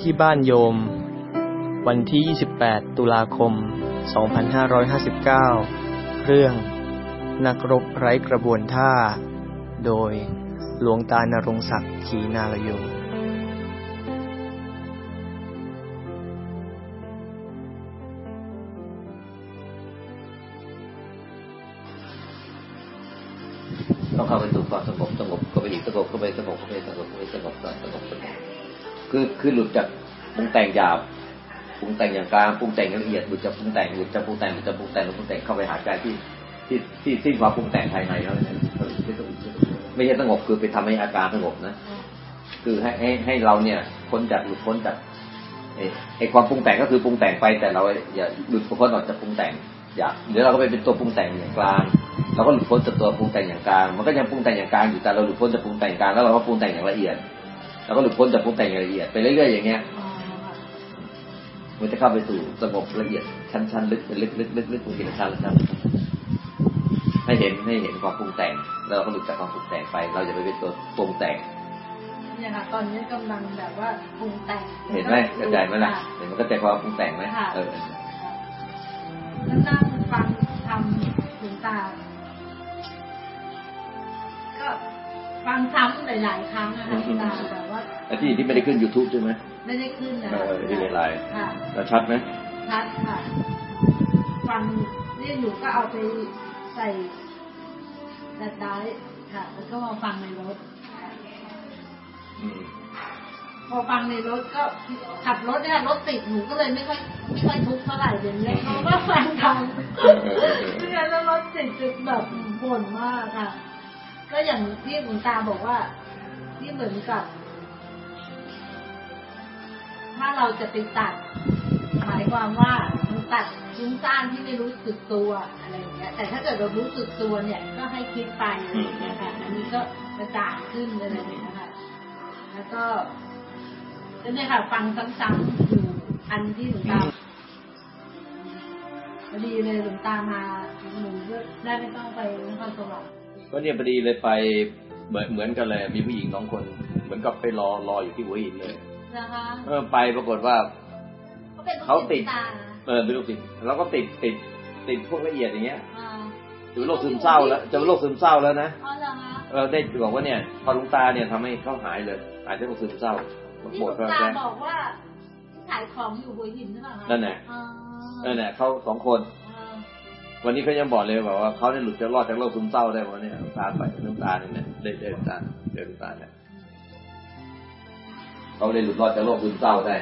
ที่บ้านโยม วันที่ 28 ตุลาคม 2559 เรื่อง นักรบไร้กระบวนท่า โดยหลวงตานรงศักดิ์ขีนาลโย ก็ไปสงบก็ไปสงบก็ไปสงบสงบสงบคือคือหลุดจากปรุงแต่งหยาบปรุงแต่งอย่างกลางปรุงแต่งละเอียดหลุดจากปรุงแต่งหลุดจากปรุงแต่งหลุดจากปรุงแต่งหลุดปรุงแต่งเข้าไปหาใจที่ที่ที่สิ้นความปรุงแต่งภายในแล้วเนี่ยไม่ใช่สงบคือไปทำให้อาการสงบนะ คือให้ให้ให้เราเนี่ยพ้นจากหลุดพ้นจากไอความปรุงแต่งก็คือปรุงแต่งไปแต่เราอย่าหลุดพ้นออกจากปรุงแต่ง อย่าเดี๋ยวเราก็ไปเป็นตัวปรุงแต่งอย่างกลาง เราก็หลุดพ้นจากตัวปรุงแต่งอย่างกลางมันก็ยังปรุงแต่งอย่างกลางอยู่แต่เราหลุดพ้นจากปรุงแต่งกลางแล้วเราก็ปรุงแต่งอย่างละเอียดเราก็หลุดพ้นจากปรุงแต่งอย่างละเอียดไปเรื่อยๆอย่างเงี้ยมันจะเข้าไปสู่สงบละเอียดชั้นๆลึกเป็นลึกลึกลึกลึกเป็นชั้นชั้นให้เห็นให้เห็นความปรุงแต่งแล้วเราก็หลุดจากความปรุงแต่งไป เราจะไปเป็นตัวปรุงแต่งเนี่ยค่ะตอนนี้กำลังแบบว่าปรุงแต่ง เห็นไหมกระจายไหมล่ะเห็นมันก็ใจความปรุงแต่งไหมเออนั่งฟังทำถึงตา ฟังซ้ำหลายๆครั้งนะคะคุณตาแบบว่าไอ้ที่ที่ไม่ได้ขึ้น youtube ใช่ไหมไม่ได้ขึ้นนะเออที่ในไลน์ค่ะแล้วชัดไหมชัดค่ะฟังนี่หนูก็เอาไปใส่แบตได้ค่ะ แล้วก็มาฟังในรถอืมพอฟังในรถก็ขับรถเนี่ยรถติดหนูก็เลยไม่ค่อยไม่ค่อยทุกข์เท่าไหร่เดี๋ยวนี้เขาก็ฟังทางไม่งั้นแล้วรถติดจนแบบบ่นมากค่ะ ก็อย่างที่หลวงตาบอกว่าที่เหมือนกับ ถ้าเราจะไปตัด หมายความว่ามันตัดฟุ้งซ่านที่ไม่รู้สึกตัวอะไรอย่างเงี้ย แต่ถ้าเกิดเรารู้สึกตัวเนี่ย ก็ให้คิดไปอะไรอย่างเงี้ยค่ะ อันนี้ก็กระจ่างขึ้นอะไรอย่างเงี้ยนะคะแล้วก็ก็เนี่ยค่ะฟังซ้ำๆอยู่อันที่หลวงตาพอดีเลยหลวงตามาหนูก็ได้ไม่ต้องไปนครสวรรค์ ก็เนี่ยพอดีเลยไปเหมือนเหมือนกันเลย มีผู้หญิงสองคน เหมือนกับไปรอรออยู่ที่หัวหินเลยนะคะเออไปปรากฏว่าเขาเป็นลูกเขาติดศิษย์ตาเออไม่รู้สิแล้วก็ติดติดติดพวกละเอียดอย่างเงี้ยอ่าจะเป็นโรคซึมเศร้าแล้วจะเป็นโรคซึมเศร้าแล้วนะอ๋อเหรอคะเออได้บอกว่าเนี่ยพอลุงตาเนี่ยทำให้เขาหายเลยหายจากโรคซึมเศร้านี่ปหลววดงก็ตาแก้บอกว่าขายของอยู่หัวหินใช่ไหมคะนั่นแหละอ๋อนั่นแหละเขาสองคนอ่า วันนี้เขายังบอกเลยบอกว่าเขาเนี่ยหลุดจะรอดจากโรคซึมเศร้าได้วันนี้ลุงตาไปลุงตาเนี่ยได้ได้ลุงตาเดินตาเนี่ยเขาเลยหลุดรอดจากโรคซึมเศร้าได้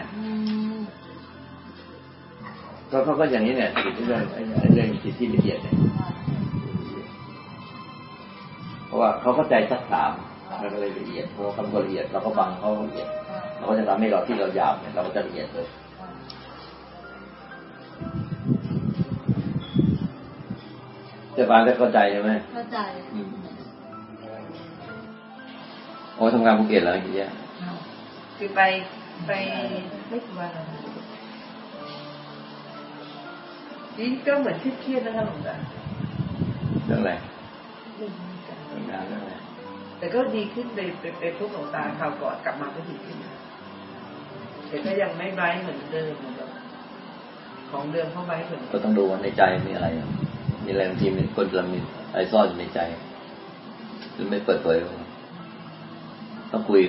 ก็เขาก็อย่างนี้เนี่ยติดเรื่องไอ้ไอ้เรื่องจิตที่ละเอียดเนี่ยเพราะว่าเขาเข้าใจสักถามมันก็เลยละเอียดเพราะคำก็ละเอียดเราก็ฟังเขาละเอียดเราก็จะทำให้เราที่เราหยาบเนี่ยเราก็จะละเอียดเลย จ้าบ้านก็เข้าใจใช่ไหมเข้าใจอืมโอ้ทำงานภูเก็ตแล้วอย่างเงี้ยคือไปไปไม่กี่วันแล้วนี่ก็เหมือนเครียดๆนะคะหลวงตาเรื่องอะไรเรื่องนี้กันทำงานเรื่องอะไรแต่ก็ดีขึ้นไปไปไปพบหลวงตาคราวก่อนกลับมาก็ดีขึ้นนะแต่ก็ยังไม่ไร้เหมือนเดิมเหมือนแบบของเดิมเข้าไว้เหมือนก็ต้องดูว่าในใจมีอะไรอะ มีอะไรบางทีมันคนเรามีอะไรซ่อนอยู่ในใจหรือไม่เปิดเผยต้องคุย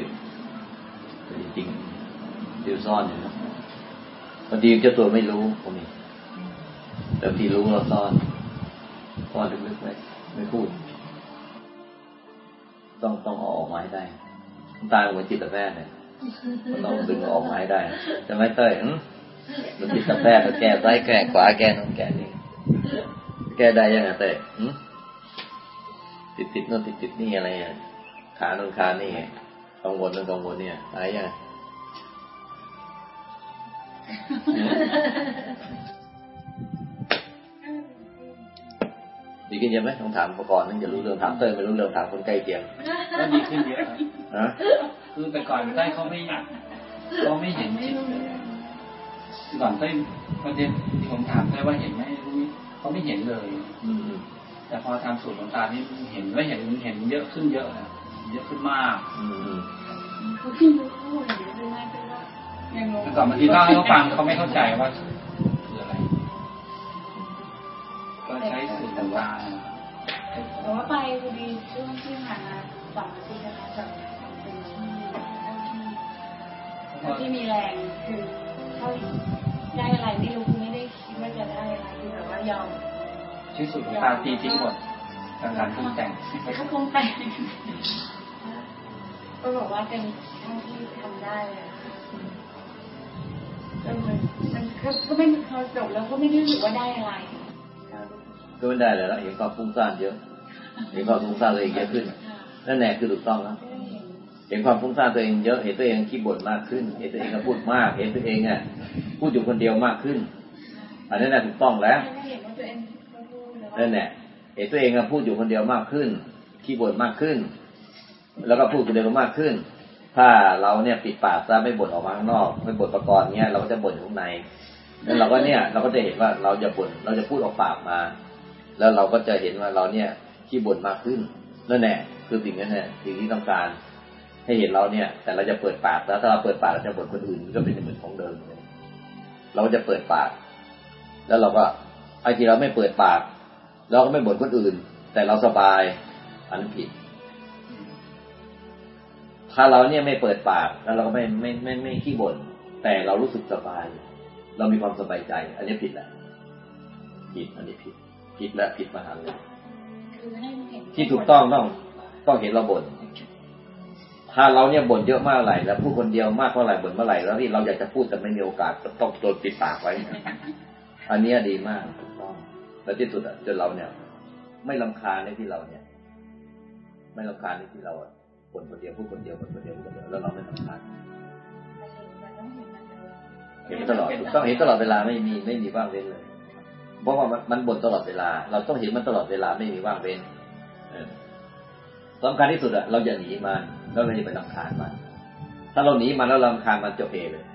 จริงๆที่ซ่อนอยู่นะบางทีเจ้าตัวไม่รู้ก็มีแต่บางทีรู้เราซ่อนซ่อนลึกๆไว้ไม่พูด ต้องต้องเอาออกมาให้ได้ตายเหมือนจิตแพทย์เนี่ยมันต้องดึงออกมาให้ได้จะไม่เต้ยหึมันจิตแพทย์ก็แก้ซ้ายแก้ขวาแก้โน้นแก้นี่ แก้ได้ยังไงเต้ยหึติดติดโน่นติดติดนี่อะไรอะขาโน่นขานี่กังวลโน่นกังวลเนี่ยหายยังหึดีขึ้นเยอะไหมต้องถามประกอบนั่นจะรู้เรื่องถามเต้ยไม่รู้เรื่องถามคนใกล้เคียงก็ดีขึ้นเยอะครับฮะคือแต่ก่อนได้เขาไม่เขาไม่เห็นจิตก่อนได้ประเด็นที่ผมถามได้ว่าเห็นไหมรู้ เขาไม่เห็นเลยอืมแต่พอทำสูตรหลวงตานี่เห็นว่าเห็นเห็นเยอะขึ้นเยอะนะอเยอะขึ้นมากอืมเขาที่รู้เห็นเป็นไรเป็นว่ายังงงแต่ก่อนบางทีเล่าให้เขาฟังเขาไม่เข้าใจว่าคืออะไร ก็ใช้สื่อต่างแต่ว่าไปพอดีช่วงที่ผ่านมาสองอาทิตย์นะคะจากเป็นที่เท่าที่เท่าที่มีแรงคือเท่าได้อะไรไม่รู้คือไม่ ได้คิดว่าจะได้อะไรคือแบบว่ายอมๆที่สุดของการตีทิ้งหมดการการปรุงแต่งเขาคงแต่งก็บอกว่าเป็นเท่าที่ทำได้เลยก็มันมันก็ไม่พอจบแล้วก็ไม่ได้รู้สึกว่าได้อะไรก็ไม่ได้เลยแล้วเห็นความฟุ้งซ่านเยอะเห็นความฟุ้งซ่านตัวเองเยอะขึ้นนั่นแหละคือถูกต้องแล้วเห็นความฟุ้งซ่านตัวเองเยอะเห็นตัวเองขี้บ่นมากขึ้นเห็นตัวเองก็พูดมาก เห็นตัวเองเนี่ยพูดอยู่คนเดียวมากขึ้น อันนั้นแหละถูกต้องแล้วไม่เห็นว่าตัวเองก็พูดแล้วนั่นแหละเห็นตัวเองก็พูดอยู่คนเดียวมากขึ้น ขี้บ่นมากขึ้น แล้วก็พูดคนเดียวมากขึ้น ถ้าเราเนี่ยปิดปากซะไม่บ่นออกมาข้างนอกไม่บ่นประกอบเงี้ยเราก็จะบ่นอยู่ข้างในแล้วเราก็เนี่ย เราก็จะเห็นว่าเราจะบ่นเราจะพูดออกปากมา แล้วเราก็จะเห็นว่าเราเนี่ยขี้บ่นมากขึ้นนั่นแหละคือสิ่งนั้นแหละสิ่งที่ต้องการให้เห็นเราเนี่ย แต่เราจะเปิดปากแล้วถ้าเราเปิดปากเราจะบ่นคนอื่นก็เป็นเหมือนของเดิมเลยเราก็จะเปิดปาก แล้วเราก็ไอ้ที่เราไม่เปิดปาก เราก็ไม่บ่นคนอื่น แต่เราสบาย อันนั้นผิด ถ้าเราเนี่ยไม่เปิดปาก แล้วเราก็ไม่ไม่ไม่ไม่ขี้บ่นแต่เรารู้สึกสบาย เรามีความสบายใจ อันนี้ผิดแหละผิดอันนี้ผิดผิดและผิดมหันเลยที่ถูกต้องต้องต้องเห็นเราบ่นถ้าเราเนี่ยบ่นเยอะมากไหร่แล้วพูดคนเดียวมากเท่าไหร่บ่นเมื่อไหร่แล้วที่เราอยากจะพูดแต่ไม่มีโอกาสต้องโดนปิดปากไว้ อันเนี้ยดีมากถูกต้องแล้วที่สุดอะจนเราเนี่ย ไม่ลำคาญในที่เราเนี่ย ไม่ลำคาญในที่เราอะบ่นคนเดียวพูดคนเดียวบ่นคนเดียวพูดคนเดียวแล้วเราไม่ลำคาญเห็นมันตลอดถูกต้องเห็นตลอดเวลาไม่มีไม่มีว่างเว้นเลย เพราะว่ามันมันบ่นตลอดเวลา เราต้องเห็นมันตลอดเวลาไม่มีว่างเว้นเออสำคัญที่สุดอะเราอย่าหนีมันแล้วเราอย่าไปลำคาญมันถ้าเราหนีมันแล้วเราลำคาญมันจบเอเลย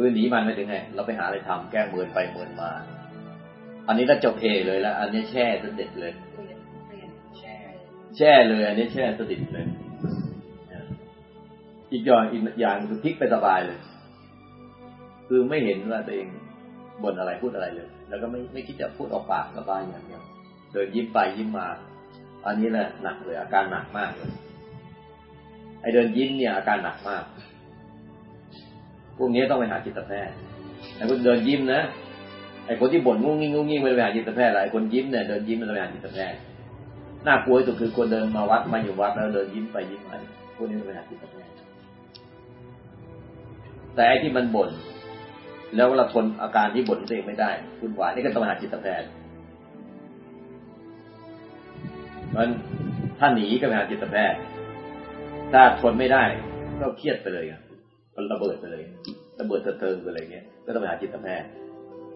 คือหนีมันไม่ถึงไง เราไปหาอะไรทำแก้เมินไปเมินมา อันนี้ก็จบเอเลยแล้ว อันนี้แช่สเด็จเลยแช่เลย อันนี้แช่สดิดเลย อีกอย่างอีกอย่างคือพลิกไปสบายเลย คือไม่เห็นว่าตัวเองบ่นอะไรพูดอะไรเลย แล้วก็ไม่ไม่คิดจะพูดออกปากสบายอย่างเดียวเดินยิ้มไปยิ้มมา อันนี้แหละหนักเลย อาการหนักมากเลยไอเดินยิ้มเนี่ยอาการหนักมาก พวกนี้ต้องไปหาจิตแพทย์ไอคนเดินยิ้มนะไอคนที่บ่นงุ้งงิ้งงุ้งงิ้งไม่ไปหาจิตแพทย์อะไรไอคนยิ้มเนี่ยเดินยิ้มมันไปหาจิตแพทย์น่ากลัวที่สุดคือคนเดินมาวัดมาอยู่วัดแล้วเดินยิ้มไปยิ้มมาพวกนี้ไปหาจิตแพทย์แต่ไอที่มันบ่นแล้วเราทนอาการที่บ่นตัวเองไม่ได้คุณหวายนี่ก็ต้องไปหาจิตแพทย์มันถ้าหนีก็ไปหาจิตแพทย์ถ้าทนไม่ได้ก็เครียดไปเลยอะ มันระเบิดไปเลย ระเบิดเติงไปเลยเงี้ยก็ต้องไปหาจิตแพทย์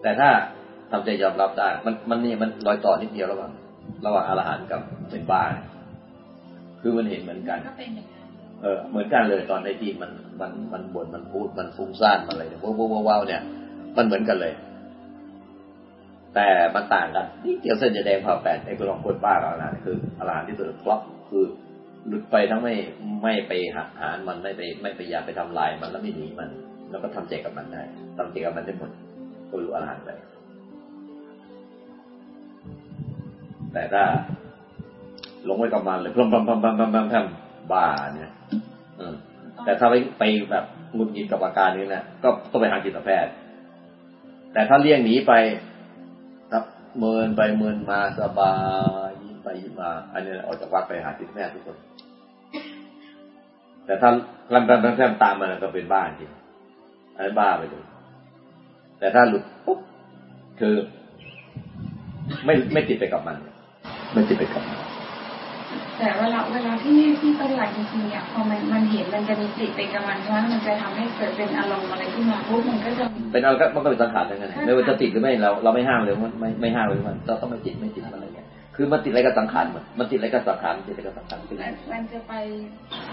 แต่ถ้าทำใจยอมรับได้ มันมันนี่มันรอยต่อนิดเดียวระหว่างระหว่างอรหันต์กับเป็นบ้าคือมันเห็นเหมือนกันก็เป็นอย่างนั้นเออเหมือนกันเลยตอนในที่มันมันมันบ่นมันพูดมันฟุ้งซ่านมันอะไรเนี่ยว้าวว้าวว้าวเนี่ย มันเหมือนกันเลย แต่มันต่างกันนี่เกี่ยวเส้นจะแดงผ่าแปดไอ้คนของคนบ้าเรานะคืออรหันต์ที่สุดครอบคือ หลุดไปทั้งไม่ไม่ไปหักหานมันไม่ไป ไม่ไปอยากไปทำลายมันแล้วไม่หนีมัน แล้วก็ทำใจกับมันได้ทำใจกับมันได้หมดก็รู้อรหันต์ไปแต่ถ้าลงไว้กับมันเลยพลัมพลัมพลัมพลัมพลัมพลัมพลัมบ้าเนี่ยอืมแต่ถ้าไปไปแบบงุดหงิดกับอาการนี้นะก็ต้องไปหาจิตแพทย์ แต่ถ้าเลี่ยงหนีไปเมินไปเมินมาสบาย ไปยิ้มมา อันนี้ออกจากวัดไปหาจิตแพทย์ทุกคน แต่ถ้าลำดับแทมตามมันก็เป็นบ้าจริงอันนี้บ้าไปเลยแต่ถ้าหลุดปุ๊บคือไม่ไม่ติดไปกับมัน ไม่ติดไปกับมันแต่เวลาเวลาที่ที่ปฏิบัติจริงๆเนี่ยพอมันมันเห็นมันจะมีจิตไปกับมันเพราะฉะนั้นมันจะทำให้เกิดเป็นอารมณ์อะไรขึ้นมาปุ๊บมันก็จะเป็นเอาก็มันก็เป็นสังขารทั้งนั้นไม่ว่าจะติดหรือไม่เราเราไม่ห้ามเลยมันไม่ไม่ห้ามเลยมันเราต้องไม่ติดไม่ติดมันอะไรเงี้ย คือมันติดอะไรกับสังขารหมดมันติดอะไรกับสังขารมันติดอะไรกับสังขารคือมันมันจะไป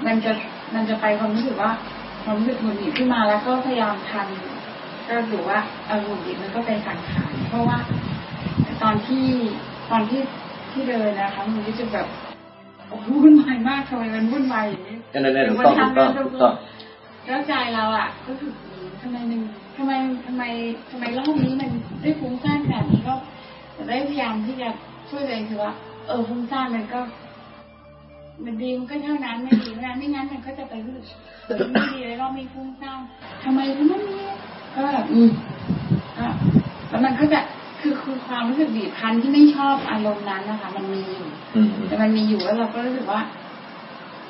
มันจะมันจะไปความรู้สึกว่าความรู้สึกหงุดหงิดขึ้นมาแล้วก็พยายามทันก็ถือว่าอารมณ์หงุดหงิดมันก็เป็นสังขารเพราะว่า ตอนที่ตอนที่ที่เดินนะคะมันรู้สึกแบบโอ้โหวุ่นวายมากทำไมมันวุ่นวายอย่างนี้ก็นั่นแหละถูกต้องถูกต้องถูกต้องแล้วใจเราอะ ก็คือทำไมมันทำไมทำไมทำไมโลกนี้มันได้ฟุ้งซ่านขนาดนี้ก็แต่ได้พยายามที่จะ ช่วยตัวเองคือว่า เออฟุ้งซ่านมันก็ มันดีมันก็เท่านั้นไม่ดีเท่นั้นไม่งั้นมันก็จะไปรู้สึกไม่ดีเลยเราไม่ฟุ้งซ่านทำไมถึงไม่มีก็แบบอืมก็แล้วมันก็จะคือคือความรู้สึกบีบคั้นที่ไม่ชอบอารมณ์นั้นนะคะ มันมีอยู่แต่มันมีอยู่แล้วเราก็รู้สึกว่า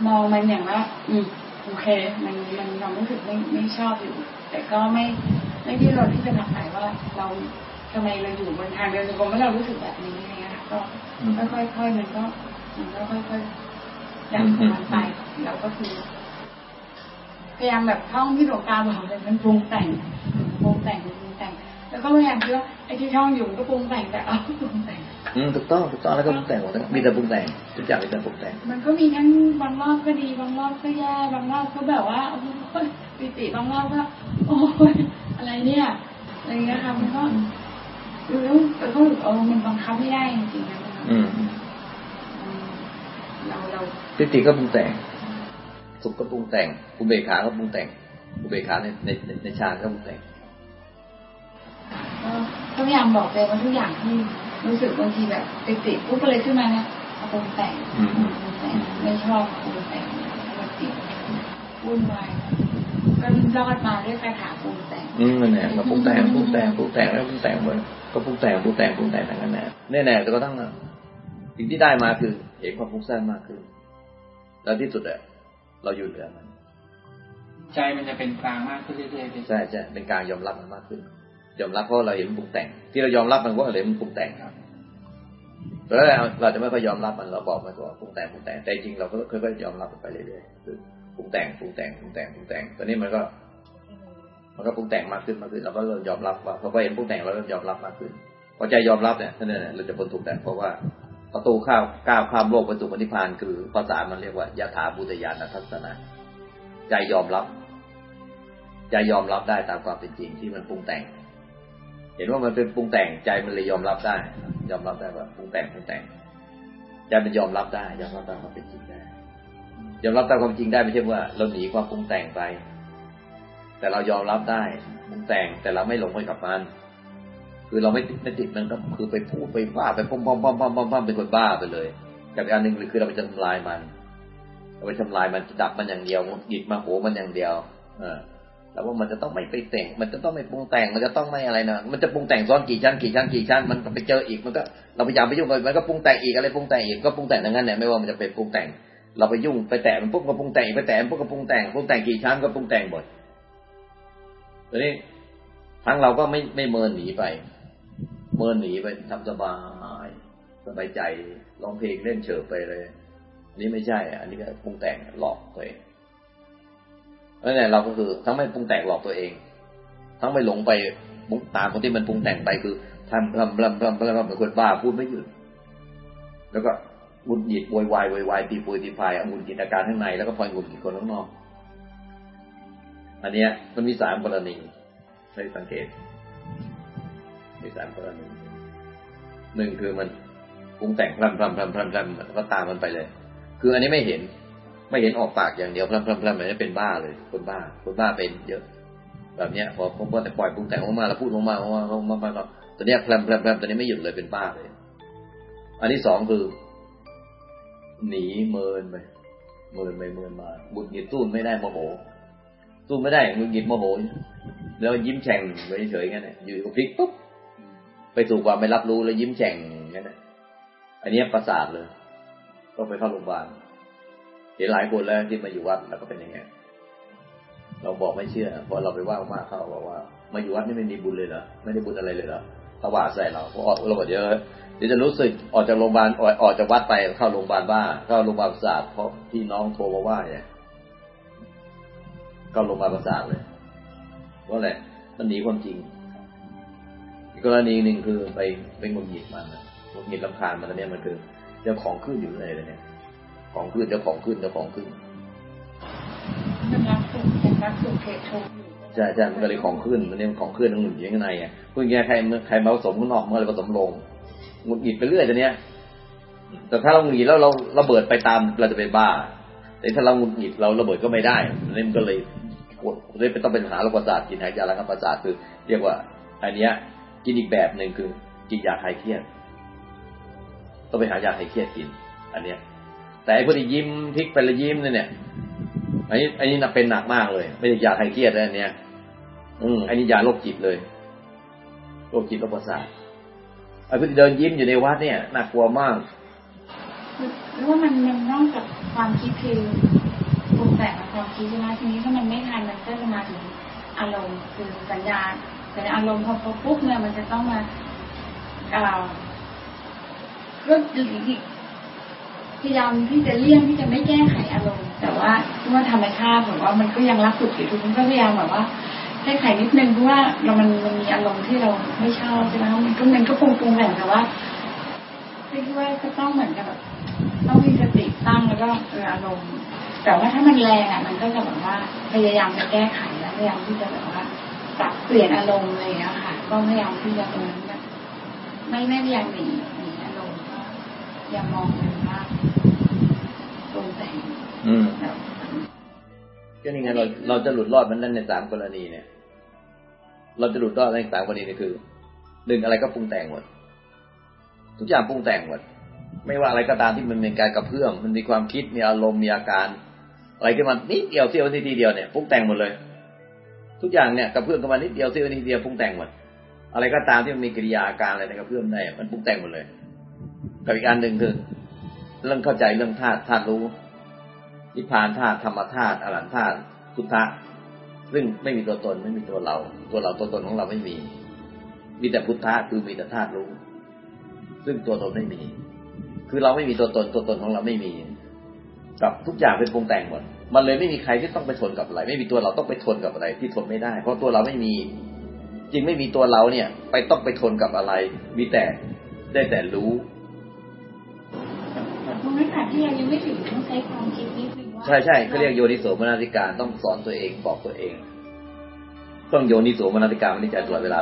มองมันอย่างว่า อืมโอเค มันมันความรู้สึกไม่ไม่ชอบอยู่ แต่ก็ไม่ไม่ที่เราที่จะทำไหนว่าเราทำไมเราอยู่บนทางเดินจงกรมแล้วเรารู้สึกแบบนี้ ค่ะก็ค่อยๆมันก็มันก็ค่อยๆดับของมันไปเราก็คือ พยายามแบบท่องที่หลวงตาบอกเลยมันปรุงแต่งปรุงแต่งปรุงแต่ง แล้วก็พยายามคิดว่าไอ้ที่ท่องอยู่ก็ปรุงแต่งแต่เอาปรุงแต่งอืมถูกต้องถูกต้องแล้วก็ปรุงแต่งหมดมีแต่ปรุงแต่งทุกอย่างมีแต่ปรุงแต่ง มันก็มีทั้งบางรอบก็ดีบางรอบก็แย่บางรอบก็แบบว่าโอ้ยปิติบางรอบก็โอ้ยอะไรเนี่ยอะไรเงี้ยค่ะมันก็ แล้วแล้วก็เออมันบังคับไม่ได้จริงๆนะอืมเราเราทิฏฐิก็ปรุงแต่ง สุขก็ปรุงแต่งอุเบกขาก็ปรุงแต่งอุเบกขาในในในในฌานก็ปรุงแต่งก็ก็พยายามบอกตัวเองว่าทุกอย่างที่รู้สึกบางทีแบบปิติปุ๊บอะไรขึ้นมาเนี่ยเอาปรุงแต่งปรุงแต่งไม่ชอบปรุงแต่งปกติวุ่นวายก็รอดมาด้วยคาถาปรุงแต่งอืมนั่นแหละก็ปรุงแต่งปรุงแต่งปรุงแต่งแล้วปรุงแต่งหมด ก็ปรุงแต่งปรุงแต่งปรุงแต่งทั้งนั้นแหละแน่ๆแต่ก็ต้องสิ่งที่ได้มาคือเห็นความฟุ้งซ่านมากขึ้น แล้วที่สุดอะเราอยู่เหนือมัน ใจมันจะเป็นกลางมากขึ้นเรื่อยๆใช่ใช่เป็นการยอมรับมันมากขึ้น ยอมรับเพราะเราเห็นมันปรุงแต่ง ที่เรายอมรับมันเพราะเราเห็นมันปรุงแต่งครับแล้วเราเราจะไม่ค่อยยอมรับมันเราบอกมันว่าปรุงแต่งปรุงแต่งแต่จริงเราก็ค่อยๆยอมรับมันไปเรื่อยๆคือปรุงแต่งปรุงแต่งปรุงแต่งปรุงแต่งตอนนี้มันก็ มันก็ปรุงแต่งมากขึ้นมากขึ้นเราก็เริ่มยอมรับว่าพอเห็นปรุงแต่งเราเริ่มยอมรับมากขึ้นพอใจยอมรับเนี่ยนั่นแหละเราจะพ้นทุกข์แต่เพราะว่าประตูข้าวก้าวข้ามโลกไปสู่นิพพาน คือภาษามันเรียกว่ายถาบุตยานทัศนะใจยอมรับใจยอมรับได้ตามความเป็นจริงที่มันปรุงแต่ง เห็นว่ามันเป็นปรุงแต่งใจมันเลยยอมรับได้ ยอมรับได้ว่าปรุงแต่งปรุงแต่งใจมันยอมรับได้ ยอมรับตามความเป็นจริงได้ ยอมรับตามความจริงได้ไม่ใช่ว่าเราหนีความปรุงแต่งไป แต่เรายอมรับได้ปรุงแต่งแต่เราไม่หลงไปกับมัน คือเราไม่ติดไม่ติดมันก็คือไปพูดไปว่าไปป้อมป้อมป้อมป้อมป้อมป้อมเป็นคนบ้าไปเลย กับอีกอันหนึ่งคือเราไปจะทำลายมันเราไปทำลายมันจะดับมันอย่างเดียวหยิบมาโหมันอย่างเดียว เออแล้วว่ามันจะต้องไม่ไปแต่ง มันจะต้องไม่ปรุงแต่ง มันจะต้องไม่อะไรนะมันจะปรุงแต่งซ้อนกี่ชั้นกี่ชั้นกี่ชั้น มันก็ไปเจออีก มันก็เราพยายามไปยุ่งกับมันก็ปรุงแต่งอีกอะไรปรุงแต่งอีก ก็ปรุงแต่งทั้งนั้นเนี่ยไม่ว่ามันจะเป็นปรุงแต่ง เราไปยุ่งไปแตะมันปุ๊บก็ปรุงแต่งไปแตะมันปุ๊บก็ปรุงแต่ง ปรุงแต่งกี่ชั้นก็ปรุงแต่งหมด ทีนี้ทั้งเราก็ไม่ไม่เมินหนีไป เมินหนีไปทำสบายสบายใจร้องเพลงเล่นเฉิบไปเลย อันนี้ไม่ใช่ อันนี้ก็ปรุงแต่งหลอกตัวเองนั่นแหละเราก็คือทั้งไม่ปรุงแต่งหลอกตัวเอง ทั้งไม่หลงไปปรุงตามคนที่มันปรุงแต่งไปคือทำพลำพลำพลำพลำเป็นคนบ้าพูดไม่หยุด แล้วก็หงุดหงิดโวยวายโวยวายตีปุยตีพายเอาหงุดหงิดอาการข้างในแล้วก็พลอยหงุดหงิดคนข้างนอก อันเนี้ยมันมีสามกรณีให้สังเกต มีสามกรณีหนึ่งคือมันปรุงแต่งพลำพลำพลำพลำพลำก็ตามมันไปเลย คืออันนี้ไม่เห็น ไม่เห็นออกปากอย่างเดียวพลำพลำพลำแบบนี้เป็นบ้าเลย คนบ้า คนบ้าเป็นเยอะ แบบเนี้ยพอพอแต่ปล่อยปรุงแต่งออกมาแล้วพูดออกมาออกมาออกมาออกมาตัวเนี้ยพลำพลำพลำตัวนี้ไม่หยุดเลยเป็นบ้าเลย อันที่สองคือ หนีเมินไปเมินไปเมินมาบุดหงิดตู้นไม่ได้โมโห ตู้ไม่ได้บุดหงิดโมโหแล้วยิ้มแฉ่งไปเฉยๆงั้นอยู่ก็พลิกปุ๊บไปสู่ความไม่รับรู้แล้วยิ้มแฉ่งงั้นอันเนี้ยประสาทเลยต้องไปเข้าโรงพยาบาลเห็นหลายคนแล้วที่มาอยู่วัดแล้วก็เป็นย่างเงี้ยเราบอกไม่เชื่อเพราะเราไปว่ามากเขาบอกว่า มาอยู่วัดนี่ไม่มีบุญเลยเหรอไม่ได้บุญอะไรเลยเหรอเขาว่าใส่เราเพราะเราบอกเดี๋ยวเดี๋ยวจะรู้สึกออกจากโรงพยาบาลออกออกจากวัดไปเข้าโรงพยาบาลบ้าเข้าโรงพยาบาลประสาทเพราะพี่น้องโทรมาว่าเนี่ย เข้าโรงพยาบาลประสาทเลยว่าแหละ มันหนีความจริง อีกกรณีหนึ่งคือไปไปงุนหงิดมันนะงุนหงิดลำคาญมันอันเนี่ยมันคือเจ้าของขึ้นอยู่เลยเนี่ย ของขึ้นเจ้าของขึ้นเจ้าของขึ้นมันรักสุขเป็นรักสุขเขตชมอยู่ใช่ใช่มันก็เลยของขึ้นมันเนี่ยของขึ้นมันหนุนอยู่ข้างในอะพูดง่ายๆใครใครมาผสมข้างนอกมันก็เลยผสมลงหงุดหงิดไปเรื่อยตอนเนี้ยแต่ถ้าเราหงุดหงิดแล้วเราระเบิดไปตามเราจะเป็นบ้า แต่ถ้าเราหงุดหงิดเราระเบิดก็ไม่ได้นี่มันก็เลย กดเลยต้องเป็นหาโรคประสาทกินหายาระงับประสาทคือ เรียกว่า อันเนี้ยกินอีกแบบหนึ่งคือกินยาคลายเครียดต้องไปหายาคลายเครียดกิน อันเนี้ย แต่ไอ้พวกที่ยิ้มพลิกไปละยิ้มเนี่ยอันนี้อันนี้นับเป็นหนักมากเลย ไม่ใช่ยาคลายเครียดนะอันเนี้ย อืมอันนี้ยาโรคจิตเลยโรคจิตโรคประสาทไอ้พวกที่เดินยิ้มอยู่ในวัดเนี่ยน่ากลัวมากหรือว่ามันมันนอกจากความคิดคือ ปรุงแต่งความคิดใช่ไหมทีนี้ถ้ามันไม่ทันมันก็จะมาถึงอารมณ์คือสัญญาแต่อารมณ์พอปุ๊บเนี่ยมันจะต้องมาเอ่อก็พยายามที่จะเลี่ยงที่จะไม่แก้ไขอารมณ์ แต่ว่าว่าธรรมชาติแบบว่ามันก็ยังรักสุดอยู่ทุกคนก็พยายามแบบว่าแก้ไขนิดนึงเพราะว่าเรามันมันมีอารมณ์ที่เราไม่ชอบใช่ไหมมันก็มันก็ปรุงปรุงแต่งแต่ว่าเรียกว่าก็ต้องเหมือนกับแบบต้องมีสติตั้งแล้วก็อารมณ์ แต่ว่าถ้ามันแรงอะ มันก็จะแบบว่าพยายามจะแก้ไขแล้วพยายามที่จะแบบว่าปรับเปลี่ยนอารมณ์อะไรอย่างเงี้ยค่ะ ก็พยายามที่จะตรงนั้นไม่ไม่พยายามหนีหนีอารมณ์ก็ยังมองมันว่าตรงแต่งอืมก็นี่ไงเราเราจะหลุดรอดมันนั่นในสามกรณีเนี่ย เราจะหลุดรอดในสามกรณีนี่คือหนึ่งอะไรก็ปรุงแต่งหมดทุกอย่างปรุงแต่งหมดไม่ว่าอะไรก็ตามที่มันเป็นการกระเพื่อมมันมีความคิดมีอารมณ์มีอาการ อะไรขึ้นมานิดเดียวเสี้ยวนาทีเดียวเนี่ยปรุงแต่งหมดเลย ทุกอย่างเนี่ยกระเพื่อมขึ้นมานิดเดียวเสี้ยวนาทีเดียวปรุงแต่งหมดอะไรก็ตามที่มันมีกิริยาอาการอะไรในกระเพื่อมได้มันปรุงแต่งหมดเลย กับอีกอันหนึ่งคือ เรื่องเข้าใจเรื่องธาตุธาตุรู้นิพพานธาตุธรรมธาตุอรันธาตุพุทธะซึ่งไม่มีตัวตนไม่มีตัวเรา ตัวเราตัวตนของเราไม่มี มีแต่พุทธะคือมีแต่ธาตุรู้ ซึ่งตัวตนไม่มี คือเราไม่มีตัวตนตัวตนของเราไม่มี กับทุกอย่างเป็นปรุงแต่งหมด มันเลยไม่มีใครที่ต้องไปทนกับอะไร ไม่มีตัวเราต้องไปทนกับอะไรที่ทนไม่ได้ เพราะตัวเราไม่มี จริงไม่มีตัวเราเนี่ย ไปต้องไปทนกับอะไร มีแต่ได้แต่รู้ตรงนั้นค่ะที่ยังไม่ถึงต้องใช้ความคิดนิดนึงว่าใช่ใช่เขาเรียกโยนิโสมนสิการต้องสอนตัวเองบอกตัวเอง ต้องโยนิโสมนสิการมันจะตลอดเวลา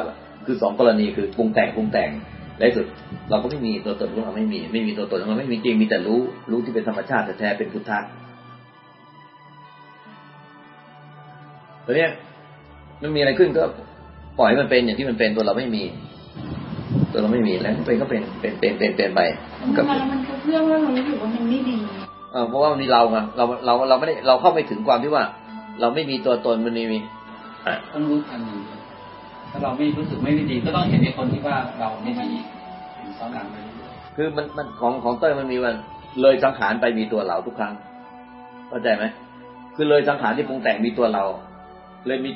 คือสองกรณีคือปรุงแต่งปรุงแต่ง ในสุดเราก็ไม่มีตัวตนของเราไม่มี ไม่มีตัวตนของเราไม่มีจริงมีแต่รู้ รู้ที่เป็นธรรมชาติแท้เป็นพุทธะตัวเนี้ยมันมีอะไรขึ้นก็ปล่อยมันเป็นอย่างที่มันเป็นตัวเราไม่มี ตัวเราไม่มีแล้วเป็นก็เป็นเป็นเป็นเป็นเป็นไปมันก็มันก็เพื่อว่าเรารู้สึกว่ามันไม่ดีเออเพราะว่ามันมีเราไงเราเราเราไม่ได้เราเข้าไม่ถึงความที่ว่า เราไม่มีตัวตนมันนี่มีต้องรู้ทันอยู่ถ้าเราไม่รู้สึกไม่ดี ก็ต้องเห็นในคนที่ว่าเราไม่ดีซ้อนหลังไปคือมันมันของของเต้ยมันมีวันเลยสังขารไปมีตัวเราทุกครั้งเข้าใจไหมคือเลยสังขารที่ปรุงแต่งมีตัวเรา เลยมี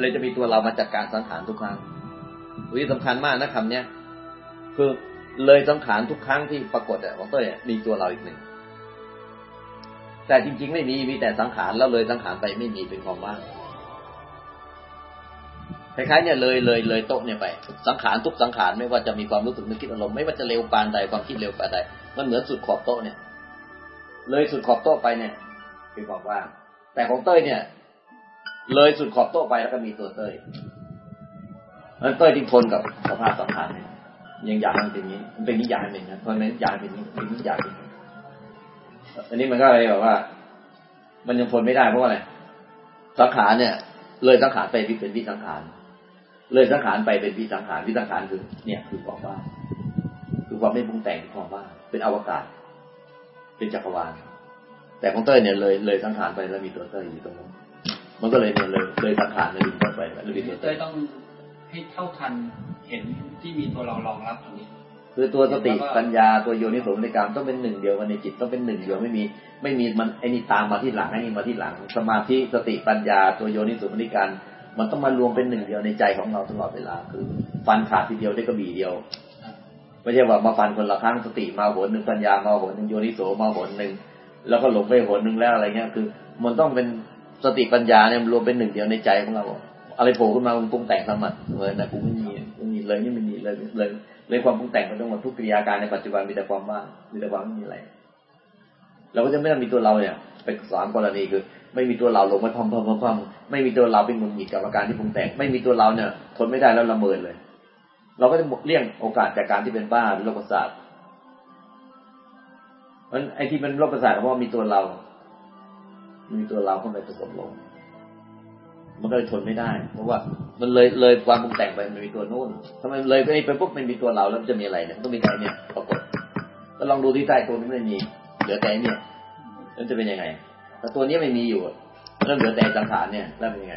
เลยจะมีตัวเรามาจากการสังขารทุกครั้งวิสำคัญมากนะคำเนี้ยคือเลยสังขารทุกครั้งที่ปรากฏอะของเต้ยมีตัวเราอีกหนึ่งแต่จริง ๆ ไม่มีมีแต่สังขารแล้วเลยสังขารไปไม่มีเป็นความว่าง คล้ายๆเนี่ยเลยเลยเลยโต๊ะเนี่ยไป สังขารทุกสังขารไม่ว่าจะมีความรู้สึกนึกคิดอารมณ์ไม่ว่าจะเร็วปานใดความคิดเร็วปานใดมันเหมือนสุดขอบโต๊ะเนี่ย เลยสุดขอบโต๊ะไปเนี่ยเป็นความว่างแต่ของเต้ยเนี่ย เลยสุดขอบโต๊ะไปแล้วก็มีตัวเต้ยแล้วเต้ยที่ทนกับสภาพสังขารเนี่ยยังอยากมันเป็นอย่างนี้มันเป็นนิยามหนึ่งนะเพราะนั้นอยากเป็นนี้เป็นนิยามอันนี้มันก็เลยแบบว่า มันยังทนไม่ได้เพราะอะไรสังขารเนี่ย เลยสังขารไปเป็นวิสังขาร เลยสังขารไปเป็นวิสังขารวิสังขารคือ เนี่ย คือความว่าคือความไม่ปรุงแต่งความว่าเป็นอวกาศ เป็นจักรวาล แต่ของเต้ยเนี่ยเลยเลยสังขารไปแล้วมีตัวเต้ยอยู่ตรงนั้นมันก็เลยเนี่ยเลยเลยสังขารเลยมีตัวไปแล้วมีตัวเต้ยต้องให้เท่าทันเห็นที่มีตัวเรารองรับตรงนี้คือตัวสติปัญญาตัวโยนิโสมนกรรมต้องเป็นหนึ่งเดียวกันในจิตต้องเป็นหนึ่งเดียวไม่มี ไม่มีมันไอ้นี่ตามมาที่หลังไอ้นี่มาที่หลัง สมาธิสติปัญญาตัวโยนิโสมนกรร มันต้องมารวมเป็นหนึ่งเดียวในใจของเราตลอดเวลา คือ ฟันขาดทีเดียวได้กระบี่เดียวไม่ใช่ว่ามาฟันคนละครั้งสติมาหนหนึ่งปัญญามาหนหนึ่งโยนิโสมาหนหนึ่งแล้วก็หลงไปหนหนึ่งแล้วอะไรเงี้ย คือ มันต้องเป็นสติปัญญาเนี่ยรวมเป็นหนึ่งเดียวในใจของเรา อะไรโผล่ขึ้นมามันปรุงแต่งสมัดเลยนะกูไม่มีไม่มีเลยนี่ไม่มีเลยเลยเลยความปรุงแต่งมันต้องมดทุกกิริยาการในปัจจุบันมีแต่ความว่ามีแต่ความไม่มีอะไรเราก็จะไม่ต้องมีตัวเราเนี่ยไปสอนกรณีคือ ไม่มีตัวเราลงไปพอมพอมพอมไม่มีตัวเราเป็นมุนหงิดกับอาการที่ปรุงแต่งไม่มีตัวเราเนี่ยทนไม่ได้แล้วละเมิดเลย เราก็จะหมดเลี่ยงโอกาสจากการที่เป็นบ้าหรือโรคประสาทมันไอ้ที่มันโรคประสาทเพราะมีตัวเรา มีตัวเราเข้าไปผสมลง มันก็เลยทนไม่ได้ เพราะว่ามันเลยเลยความปรุงแต่งไปมันมีตัวนู้นทำไมเลยไปไปปุ๊บมันมีตัวเราแล้วจะมีอะไรเนี่ยต้องมีแต่เนี่ยปรากฏก็ลองดูที่ใต้ตัวนี้ไม่มีเหลือแต่เนี่ยมันจะเป็นยังไง แต่ตัวนี้ไม่มีอยู่แล้วเหลือแต่สังขารเนี่ยแล้วเป็นยังไง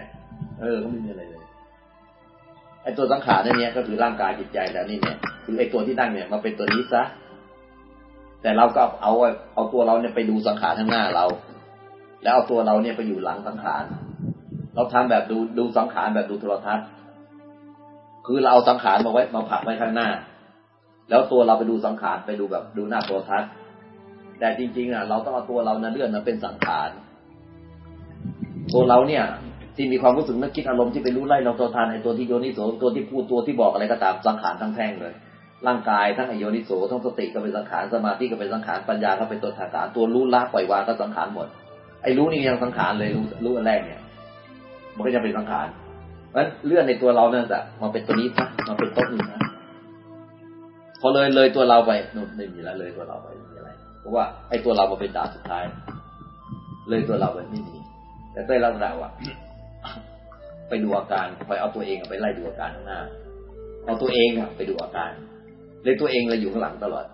เออ ก็ไม่มีอะไรเลยไอ้ตัวสังขารเนี่ยก็คือร่างกายจิตใจแล้วนี่เนี่ยคือไอ้ตัวที่ตั้งเนี่ยมาเป็นตัวนี้ซะแต่เราก็เอาเอาตัวเราเนี่ยไปดูสังขารข้างหน้าเรา แล้วเอาตัวเราเนี่ยไปอยู่หลังสังขารเราทำแบบดูดูสังขารแบบดูโทรทัศน์ คือเราเอาสังขารมาไว้มาผักไว้ข้างหน้า แล้วตัวเราไปดูสังขารไปดูแบบดูหน้าโทรทัศน์ แต่จริงๆอะ เราต้องเอาตัวเรานั้นเลื่อนมาเป็นสังขารตัวเราเนี่ย ที่มีความรู้สึกนึกคิดอารมณ์ที่ไปรู้ไล่เราตัวทานไอ้ตัวที่โยนิโสตัวที่พูดตัวที่บอกอะไรก็ตามสังขารทั้งแท่งเลย ร่างกายทั้งไอโยนิโสทั้งสติก็เป็นสังขารสมาธิก็เป็นสังขารปัญญาก็เป็นตัวสังขารตัวรู้ละปล่อยวางก็สังขารหมด ไอ้รู้นี่ยังสังขารเลยรู้รู้อันแรกเนี่ย มันก็จะเป็นสังขารเพราะนั้นเลื่อนในตัวเราเนี่ยจะมาเป็นตัวนี้นะมาเป็นต้นนี้นะพอเลยเลยตัวเราไปนู่นไม่มีแล้วเลยตัวเราไป ราะว่าไอ้ตัวเรามาเป็นดาบสุดท้าย เลยตัวเราไปไม่มี แต่เต้ยลักษณะว่าไปดูอาการคอยเอาตัวเองไปไล่ดูอาการข้างหน้า เอาตัวเองอะไปดูอาการเลยตัวเองเลยอยู่ข้างหลังตลอด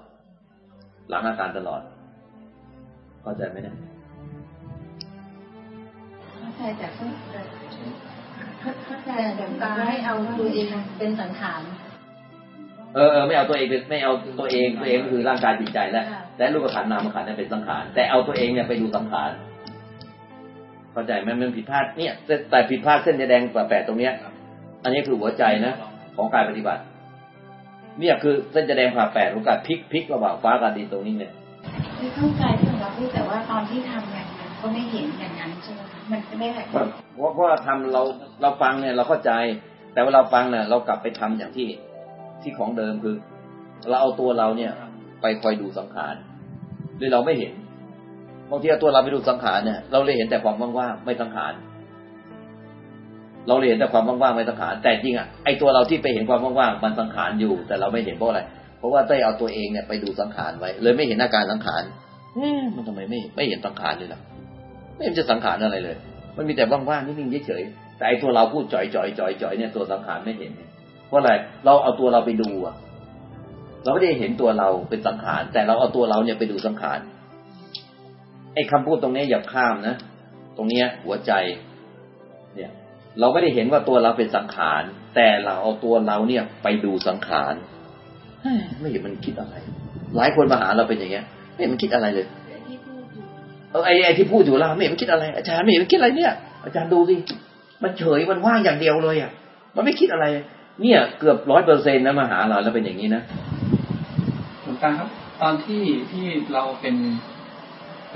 หลังอาการตลอดเข้าใจไหมเนี่ยเข้าใจแต่ก็เข้าใจแต่แต่ตาให้เอาตัวเองเป็นสังขาร เออเออไม่เอาตัวเองเป็นไม่เอาตัวเองตัวเองก็คือร่างกายจิตใจแล้วค่ะและรูปขันธ์นามขันธ์เนี่ยเป็นสังขารแต่เอาตัวเองเนี่ยไปดูสังขารเข้าใจไหมมันผิดพลาดเนี่ยแต่แต่ผิดพลาดเส้นแดงแปดตรงเนี้ย อันนี้คือหัวใจนะของการปฏิบัติ เนี่ยคือเส้นแดงผ่าแปดของการพลิกพลิกระหว่างฟ้ากับดินตรงนี้เนี่ยไม่เข้าใจที่ของเราพูดแต่ว่าตอนที่ทำอย่างนั้นก็ไม่เห็นอย่างนั้นใช่ไหมคะมันไม่ได้แบบเพราะเพราะเพราะเราทำเราเราฟังเนี่ยเราเข้าใจ แต่เวลาฟังเนี่ยเรากลับไปทำอย่างที่ ที่ของเดิมคือ เราเอาตัวเราเนี่ย ไปคอยดูสังขารหรือเราไม่เห็นบางทีเอาตัวเราไปดูสังขารเนี่ยเราเลยเห็นแต่ความว่างๆไม่สังขารเราเลยเห็นแต่ความว่างๆไม่สังขารแต่จริงอะไอตัวเราที่ไปเห็นความว่างๆมันสังขารอยู่ แต่เราไม่เห็นเพราะอะไร เพราะว่าได้เอาตัวเองเนี่ยไปดูสังขารไว้ เลยไม่เห็นอาการสังขารเอ๊ะมันทำไมไม่ ไม่เห็นสังขารเลยล่ะไม่เห็นจะสังขารอะไรเลย มันมีแต่ว่างๆนิ่งๆเฉยๆแต่ไอตัวเราพูดจ่อยๆจ่อยๆเนี่ยตัวสังขารไม่เห็นเพ ราะอะไรเราเอาตัวเราไปดูอะเราไม่ได้เห็นตัวเราเป็นสังขาร แต่เราเอาตัวเราเนี่ยไปดูสังขารไอ้คำพูดตรงนี้อย่าข้ามนะ ตรงเนี้ย หัวใจ เนี่ย เราไม่ได้เห็นว่าตัวเราเป็นสังขาร แต่เราเอาตัวเราเนี่ยไปดูสังขารไม่เห็นมันคิดอะไร หลายคนมาหาเราเป็นอย่างเงี้ย ไม่เห็นมันคิดอะไรเลยที่พูดอยู่เออไอ้ไอ้ที่พูดอยู่แล้วไม่เห็นมันคิดอะไรอาจารย์ไม่เห็นมันคิดอะไรเนี่ย อาจารย์ดูสิมันเฉยมันว่างอย่างเดียวเลยอะ มันไม่คิดอะไร เนี่ย เกือบร้อยเปอร์เซ็นต์นะมาหาเราแล้วเป็นอย่างนี้นะหลวงตาครับ ตอนที่ที่เราเป็น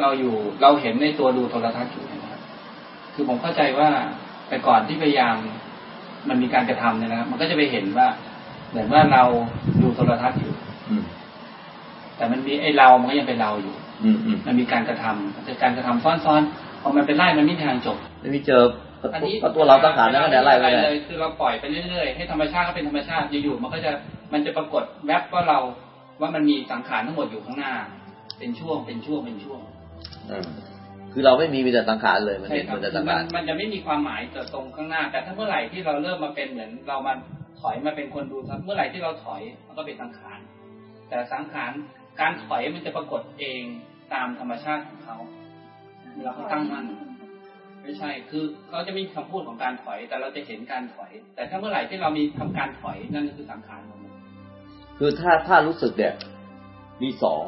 เราอยู่เราเห็นในตัวดูโทรทัศน์อยู่เนยนะครับ คือผมเข้าใจว่าแต่ก่อนที่พยายามมันมีการกระทำเนี่ยนะครับมันก็จะไปเห็นว่าเหมือนว่าเราดูโทรทัศน์อยู่ อืมแต่มันมีไอ้เรามันก็ยังเป็นเราอยู่ อืมอืมมันมีการกระทำแต่การกระทำซ้อนๆพอมันเป็นไล่มันไม่มีทางจบไม่มีเจอ อันนี้ก็ตัวเราตั้งขารแล้วก็เดี๋ยวไล่ไปเลเลยยคือเราปล่อยไปเรื่อยๆให้ธรรมชาติก็เป็นธรรมชาติอยู่ๆมันก็จะมันจะปรากฏแวบว่าเราว่ามันมีสังขารทั้งหมดอยู่ข้างหน้า เป็นช่วงเป็นช่วงเป็นช่วงอืมคือเราไม่มีมีแต่สังขารเลยมันใช่เห็นครับมันแต่คืสัองมัขานรมันจะไม่มีความหมายแต่ตรงข้างหน้า แต่ถ้าเมื่อไหร่ที่เราเริ่มมาเป็นเหมือน เรามาถอยมาเป็นคนดูครับ เมื่อไหร่ที่เราถอยมันก็เป็นสังขารแต่สังขารการถอยมันจะปรากฏเองตามธรรมชาติของเขาเราก็ตั้งมั่น ไม่ใช่ คือเขาจะมีคำพูดของการถอย แต่เราจะเห็นการถอย แต่ถ้าเมื่อไหร่ที่เรามีทำการถอยนั่นคือสังขารของมัน คือถ้าถ้ารู้สึกเนี่ย มีสอง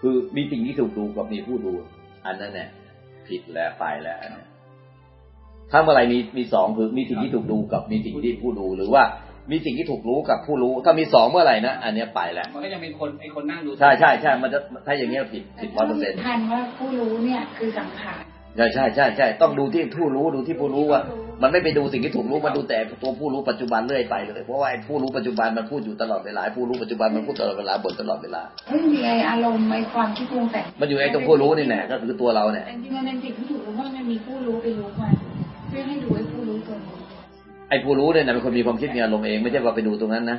คือมีสิ่งที่ถูกดูกับมีผู้ดู อันนั้นเนี่ยผิดแล้วไปแล้วอันนั้นถ้าเมื่อไหร่มีมีสองคือมีสิ่งที่ถูกดูกับมีสิ่งที่ผู้ดูหรือว่ามีสิ่งที่ถูกรู้กับผู้รู้ ถ้ามีสองเมื่อไหร่นะอันเนี้ยไปแล้วมันก็ยังเป็นคนไอ้คนนั่งดูใช่ใช่ใช่มันจะถ้าอย่างเงี้ยผิดผิดร้อยเปอร์เซ็นต์ทันว่าผู้รู้เนี่ยคือสังขาร ใช่ใช่ใช่ใช่ต้องดูที่ผู้รู้ดูที่ผู้รู้ว่า มันไม่ไปดูสิ่งที่ถูกรู้มันดูแต่ตัวผู้รู้ปัจจุบันเรื่อยไปเลยเพราะว่าไอ้ผู้รู้ปัจจุบันมันพูดอยู่ตลอดเวลาไอ้ผู้รู้ปัจจุบันมันพูดตลอดเวลาบ่นตลอดเวลาไม่มีไออารมณ์ไอความคิดปรุงแต่งมันอยู่ไอ้ตรงผู้รู้นี่แหละก็คือตัวเราเนี่ยแต่จริงๆมันเป็นสิ่งที่ถูกรู้ว่ามันมีผู้รู้ไปรู้มันเพื่อให้ดูไอ้ผู้รู้ตัวนี้ไอ้ผู้รู้เนี่ยนะเป็นคนมีความคิดมีอารมณ์เองไม่ใช่ว่าไปดูตรงนั้นนะ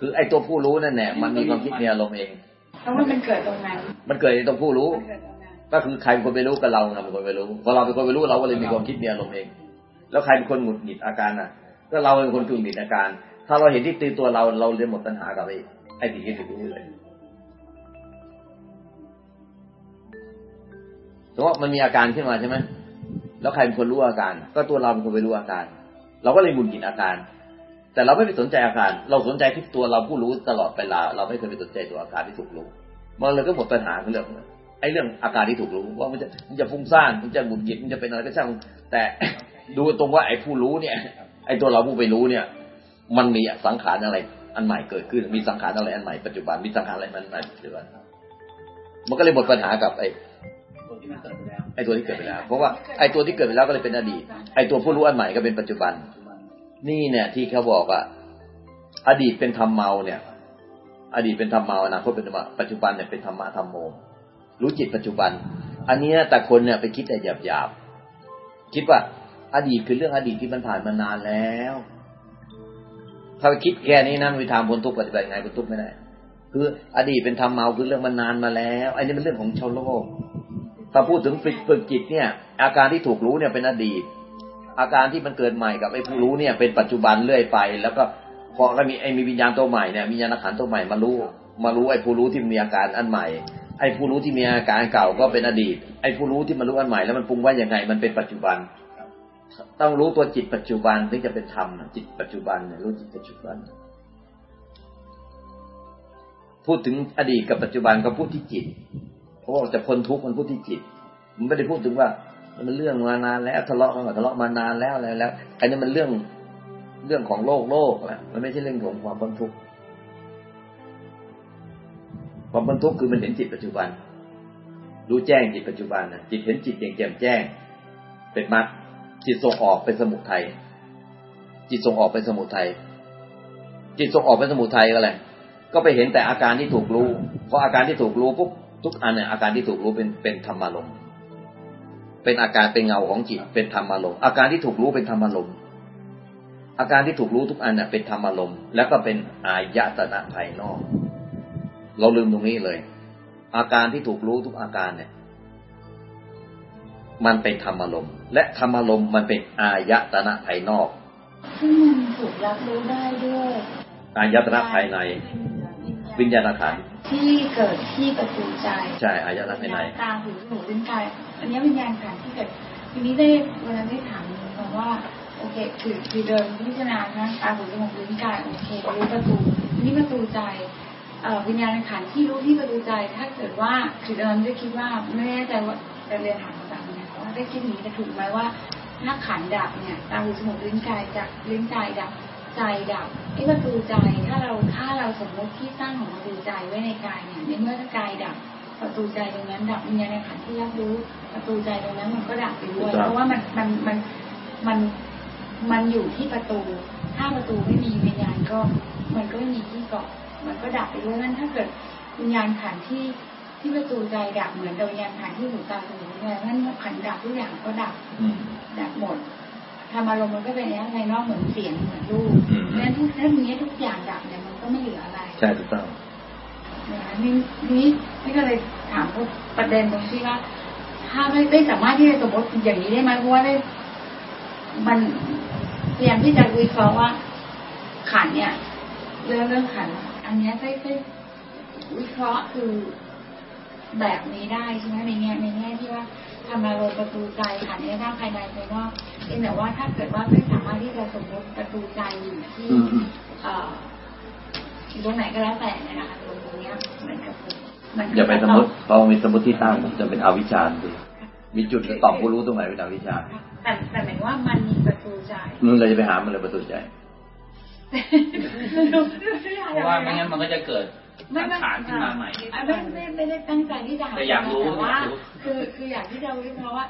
คือไอ้ตัวผู้รู้นั่นแหละมันมีความคิดมีอารมณ์เองเพราะว่ามันเกิดตรงนั้นมันเกิดตรงผู้รู้มันเกิดตรงนั้นก็คือใครเป็นคนไปรู้กับเราไงเป็นคนไปรู้พอเราเป็นคนไปรู้เราก็เลยมีความคิดมีอารมณ์เอง แล้วใครเป็นคนหงุดหงิดอาการน่ะ ก็เราเป็นคนหงุดหงิดอาการ ถ้าเราเห็นที่ตีตัวเราเราเลยหมดปัญหากับไอ้ไอ้สิ่งที่ถูกรู้เลยสมมติว่ามันมีอาการขึ้นมาใช่ไหมแล้วใครเป็นคนรู้อาการ ก็ตัวเราเป็นคนไปรู้อาการ เราก็เลยหงุดหงิดอาการ แต่เราไม่ไปสนใจอาการ เราสนใจที่ตัวเราผู้รู้ตลอดเวลา เราไม่เคยไปสนใจตัวอาการที่ถูกรู้มันเลยก็หมดปัญหาเรื่องไอ้เรื่องอาการที่ถูกรู้ว่ามันจะมันจะฟุ้งซ่านมันจะหงุดหงิดมันจะเป็นอะไรก็ช่างแต่ดูตรงว่าไอ้ผู้รู้เนี่ย ไอ้ตัวเราผู้ไปรู้เนี่ย มันมีสังขารอะไรอันใหม่เกิดขึ้น มีสังขารอะไรอันใหม่ปัจจุบันมีสังขารอะไรมันใหม่ปัจจุบันมันก็เลยหมดปัญหากับไอ้ตัวที่เกิดไอ้ตัวที่เกิดไปแล้ว เพราะว่าไอ้ตัวที่เกิดไปแล้วก็เลยเป็นอดีต ไอ้ตัวผู้รู้อันใหม่ก็เป็นปัจจุบัน นี่เนี่ยที่เขาบอกว่าอดีตเป็นธรรมเมาเนี่ย อดีตเป็นธรรมเมาอนาคตเป็นธรรมะปัจจุบันเนี่ยเป็นธรรมะธรรมโม รู้จิตปัจจุบัน อันนี้แต่คนเนี่ยไปคิดแต่หยาบๆคิดว่า อดีตคือเรื่องอดีตที่มันผ่านมานานแล้วถ้าไปคิดแค่นี้นะวิธามพ้นทุกข์ปฏิบัติยังไงพ้นทุกข์ไม่ได้คืออดีตเป็นธรรมเมาคือเรื่องมันนานมาแล้วอันนี้เป็นเรื่องของชาวโลกถ้าพูดถึงฝึกฝึกจิตเนี่ย อาการที่ถูกรู้เนี่ยเป็นอดีต อาการที่มันเกิดใหม่กับไอ้ผู้รู้เนี่ย เป็นปัจจุบันเรื่อยไป แล้วก็พอก็มีไอ้มีวิญญาณตัวใหม่เนี่ยวิญญาณขันตัวใหม่มารู้มารู้ไอ้ผู้รู้ที่มีอาการอันใหม่ ไอ้ผู้รู้ที่มีอาการเก่าก็เป็นอดีต ไอ้ผู้รู้ที่มารู้อันใหม่แล้วมันปรุงว่ายังไงมันเป็นปัจจุบัน ต้องรู้ตัวจิตปัจจุบันถึงจะเป็นธรรมจิตปัจจุบันเนี่ยรู้จิตปัจจุบัน พูดถึงอดีตกับปัจจุบันก็พูดที่จิต เพราะว่าจะพ้นทุกข์มันพูดที่จิต มันไม่ได้พูดถึงว่า มันเรื่องมานานแล้วทะเลาะกันทะเลาะมานานแล้วอะไรแล้วอันนี้มันเรื่องเรื่องของโลกโลกแหละมันไม่ใช่เรื่องของความพ้นทุกข์ ความพ้นทุกข์คือมันเห็นจิตปัจจุบัน รู้แจ้งจิตปัจจุบันนะจิตเห็นจิตอย่างแจ่มแจ้ง เป็นมรรคจิตส่งออกเป็นสมุทัยจิตส่งออกเป็นสมุทัยจิตส่งออกเป็นสมุทัยก็อะไรก็ไปเห็นแต่อาการที่ถูกรู้เพราะอาการที่ถูกรู้ปุ๊บทุกอันเนี่ยอาการที่ถูกรู้เป็นเป็นธรรมารมณ์เป็นอาการเป็นเงาของจิตเป็นธรรมารมณ์อาการที่ถูกรู้เป็นธรรมารมณ์อาการที่ถูกรู้ทุกอันเนี่ยเป็นธรรมารมณ์แล้วก็เป็นอายตนะภายนอก เราลืมตรงนี้เลย อาการที่ถูกรู้ทุกอาการเนี่ย มันเป็นธรรมารมณ์ และธรรมารมณ์มันเป็นอายตนะภายนอก ซึ่งมันถูกรับรู้ได้ด้วยอายตนะภายใน วิญญาณขันธ์ที่เกิดที่ประตูใจใช่อายตนะภายในตาหูจมูกลิ้นกายอันนี้วิญญาณขันธ์ที่เกิดทีนี้ได้เวลาได้ถามเพราะว่าโอเค คือคือเดินพิจารณานะตาหูจมูกลิ้นกายโอเครู้ประตูทีนี้ประตูใจเอ่อ วิญญาณขันธ์ที่รู้ที่ประตูใจ ถ้าเกิดว่าคือเดินได้คิดว่าไม่แน่ใจว่าจะเรียนถามแบบนี้ว่าได้คิดอย่างนี้จะถูกไหมว่าถ้าขันธ์ดับเนี่ยตาหูจมูกลิ้นกายจะลิ้นกายดับใจดับไอ้ประตูใจถ้าเราถ้าเราสมมติที่ตั้งของประตูใจไว้ในกายเนี่ยในเมื่อกายดับประตูใจตรงนั้นดับวิญญาณขันธ์ที่รับรู้ประตูใจตรงนั้นมันก็ดับไปด้วยถูกต้องเพราะว่ามันมันมันมันมันอยู่ที่ประตู ถ้าประตูไม่มีวิญญาณก็มันก็ไม่มีที่เกาะ มันก็ดับไปด้วยนั่นถ้าเกิดวิญญาณขันธ์ที่ที่ประตูใจดับเหมือนกับวิญญาณขันธ์ที่หูตาหูเนี่ยนั่นขันธ์ดับทุกอย่างก็ดับอืมดับหมดธรรมารมณ์มันก็เป็นอย่างภายนอกเหมือนเสียงเหมือนรูปอืมเพราะฉะนั้นทุกถ้ามีทุกอย่างดับเนี่ยมันก็ไม่เหลืออะไร ใช่ถูกต้องนะคะนี่นี่นี่ก็เลยถามพวกประเด็นตรงที่ว่า ถ้าไม่ไม่สามารถที่จะสมมติอย่างนี้ได้ไหมเพราะว่าได้มันพยายามที่จะวิเคราะห์ว่าขันเนี่ย เรื่องเรื่องขัน อันเนี้ยได้ได้วิเคราะห์คือแบบนี้ได้ใช่ไหมในแง่ในแง่ที่ว่าทำอารมณ์ประตูใจขันเนี่ยทั้งภายในภายนอกเพียงแต่ว่าถ้าเกิดว่าไม่สามารถที่จะสมมติประตูใจอยู่ที่อืมอืมเอ่ออยู่ตรงไหนก็แล้วแต่เนี่ยนะคะตรงเนี้ยเหมือนกับมันอย่าไปสมมติพอมีสมมติที่ตั้งจะเป็นอวิชชาดิมีจุดตอบผู้รู้ตรงไหนเป็นอวิชชาแต่แต่หมายว่ามันมีประตูใจมึงเลยจะไปหามันเลยประตูใจ เพราะว่าไม่งั้นมันก็จะเกิดสังขารขึ้นมาใหม่อะไม่ไม่ไม่ได้ตั้งใจที่จะหาแต่อยากรู้แต่ว่าอยากรู้คือคืออยากที่จะวิเคราะห์ว่า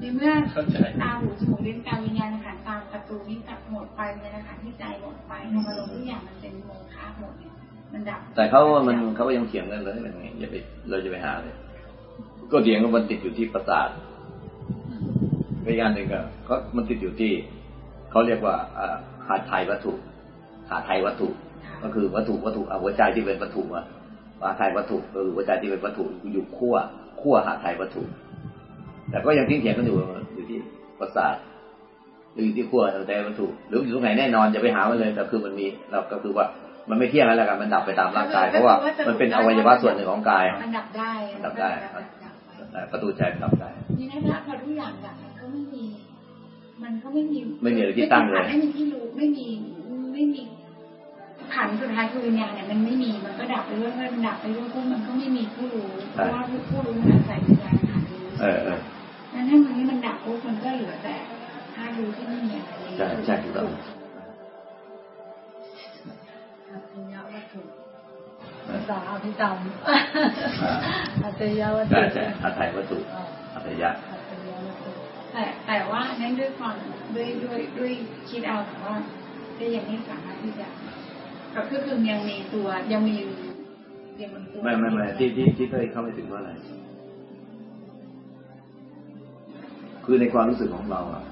ในเมื่อเข้าใจตาหูจมูกลิ้นกายวิญญาณขันธ์ตามประตูนี้ตัดหมดไปวิญญาณขันธ์ที่ใจหมดไปธรรมารมณ์ทุกอย่างมันเป็นโมฆะหมดเนี่ยมันดับแต่เขาว่ามันเขาก็ยังเถียงกันเลยเป็นไงอย่าไปเราจะไปหาเลยก็เถียงกันมันติดอยู่ที่ประสาทไม่อย่างหนึ่งก็เขามันติดอยู่ที่เขาเรียกว่าอ่าหาไทยวัตถุ หาไทยวัตถุ ก็คือวัตถุวัตถุเอาหัวใจที่เป็นวัตถุอะหาไทยวัตถุก็คือหัวใจที่เป็นวัตถุอยู่ขั้วขั้วหาไทยวัตถุ แต่ก็ยังทิ้งเถียงกันอยู่อยู่ที่ประสาทหรืออยู่ที่ขั้วแต่วัตถุหรืออยู่ตรงไหนแน่นอนจะไปหามันเลยแต่คือมันมีเราก็คือว่ามันไม่เที่ยงแล้วกันมันดับไปตามร่างกายเพราะว่ามันเป็นอวัยวะส่วนหนึ่งของกายมันดับได้ดับได้ดับไปประตูใจมันดับได้นี่นะพอทุกอย่างดับมันก็ไม่มี มันก็ไม่มีไม่มีอะไรที่ตั้งเลยไม่มีที่รู้ไม่มีไม่มี ขันธ์สุดท้ายคือวิญญาณเนี่ยมันไม่มีมันก็ดับไปเรื่อยๆมันดับไปเรื่อยๆมันก็ไม่มีผู้รู้เพราะว่าผู้รู้มันอาศัยวิญญาณขันธ์รู้เออเออนั้นถ้ามันนี้มันดับปุ๊บมันก็เหลือแต่ธาตุรู้ที่ไม่มีอะไรเลยใช่ใช่ถูกต้องอัจฉริยะวัตถุภาษาอภิธรรมอัจฉริยะวัตถุใช่ใช่อาศัยวัตถุอ่าอัตยะอัจฉริยะวัตถุแต่แต่ว่านั่นด้วยความด้วยด้วยด้วยคิดเอาแต่ว่าก็ยังไม่สามารถที่จะ ก็คือคือยังมีตัวยังมียังมีตัวไม่ไม่ไม่ที่ที่ที่เคยเข้าไม่ถึงว่าอะไร คือในความรู้สึกของเราอะ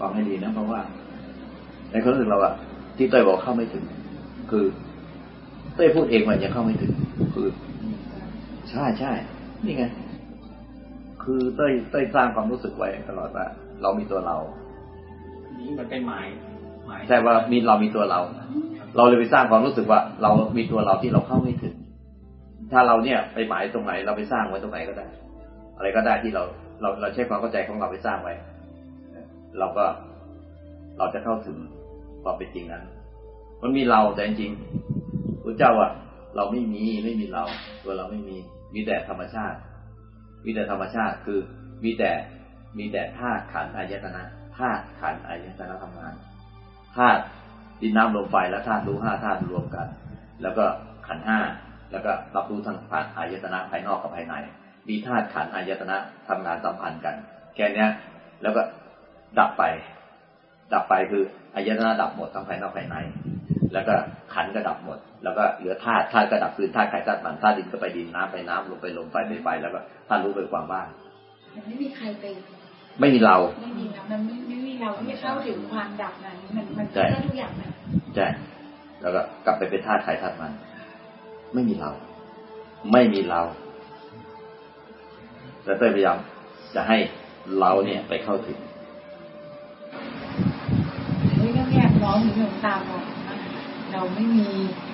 ฟังให้ดีนะเพราะว่า ในความรู้สึกเราอะที่เต้ยบอกเข้าไม่ถึง คือเต้ยพูดเองมันยังเข้าไม่ถึง คือใช่ใช่นี่ไงคือเต้ยเต้ยสร้างความรู้สึกไว้ตลอดว่า เรามีตัวเรา นี่มันเป็นหมายหมาย ใช่ว่ามีเรามีตัวเรา เราเลยไปสร้างความรู้สึกว่า เรามีตัวเราที่เราเข้าไม่ถึง ถ้าเราเนี่ยไปหมายตรงไหนเราไปสร้างไว้ตรงไหนก็ได้ อะไรก็ได้ที่เราเราเราใช้ความเข้าใจของเราไปสร้างไว้ เราก็เราจะเข้าถึงความเป็นจริงนั้น มันมีเราแต่จริงพระเจ้าอะเราไม่มีไม่มีเรา ตัวเราไม่มีมีแต่ธรรมชาติ มีแต่ธรรมชาติคือมีแต่มีแต่ธาตุขันธ์อายตนะธาตุขันธ์อายตนะทำงาน ธาตุดินน้ำลมไฟและธาตุรู้ห้าธาตุรวมกัน แล้วก็ขันห้าแล้วก็รับรู้ทางผ่านอายตนะภายนอกกับภายใน มีธาตุขันอายตนะทำงานสัมพันธ์กัน แค่เนี้ยแล้วก็ดับไป ดับไปคืออายตนะดับหมดทั้งภายนอกภายใน แล้วก็ขันก็ดับหมด แล้วก็เหลือธาตุธาตุก็ดับคืนธาตุไข่ธาตุมันธาตุดินก็ไปดินน้ำไปน้ำลมไปลมไฟไปไฟแล้วก็ธาตุรู้ไปความว่างไม่มีใครไป ไม่มีเราไม่มีนะมันไม่ไม่มีเราที่จะเข้าถึงความดับนั้นมันมันใช่ได้ทุกอย่างนะใช่แล้วก็กลับไปเป็นธาตุไข่ธาตุมัน ไม่มีเรา ไม่มีเราแต่เต้ยพยายามจะให้เราเนี่ยไปเข้าถึงเฮ้ยก็แยกร้องถึงหลวงตาบอกว่าเราไม่มี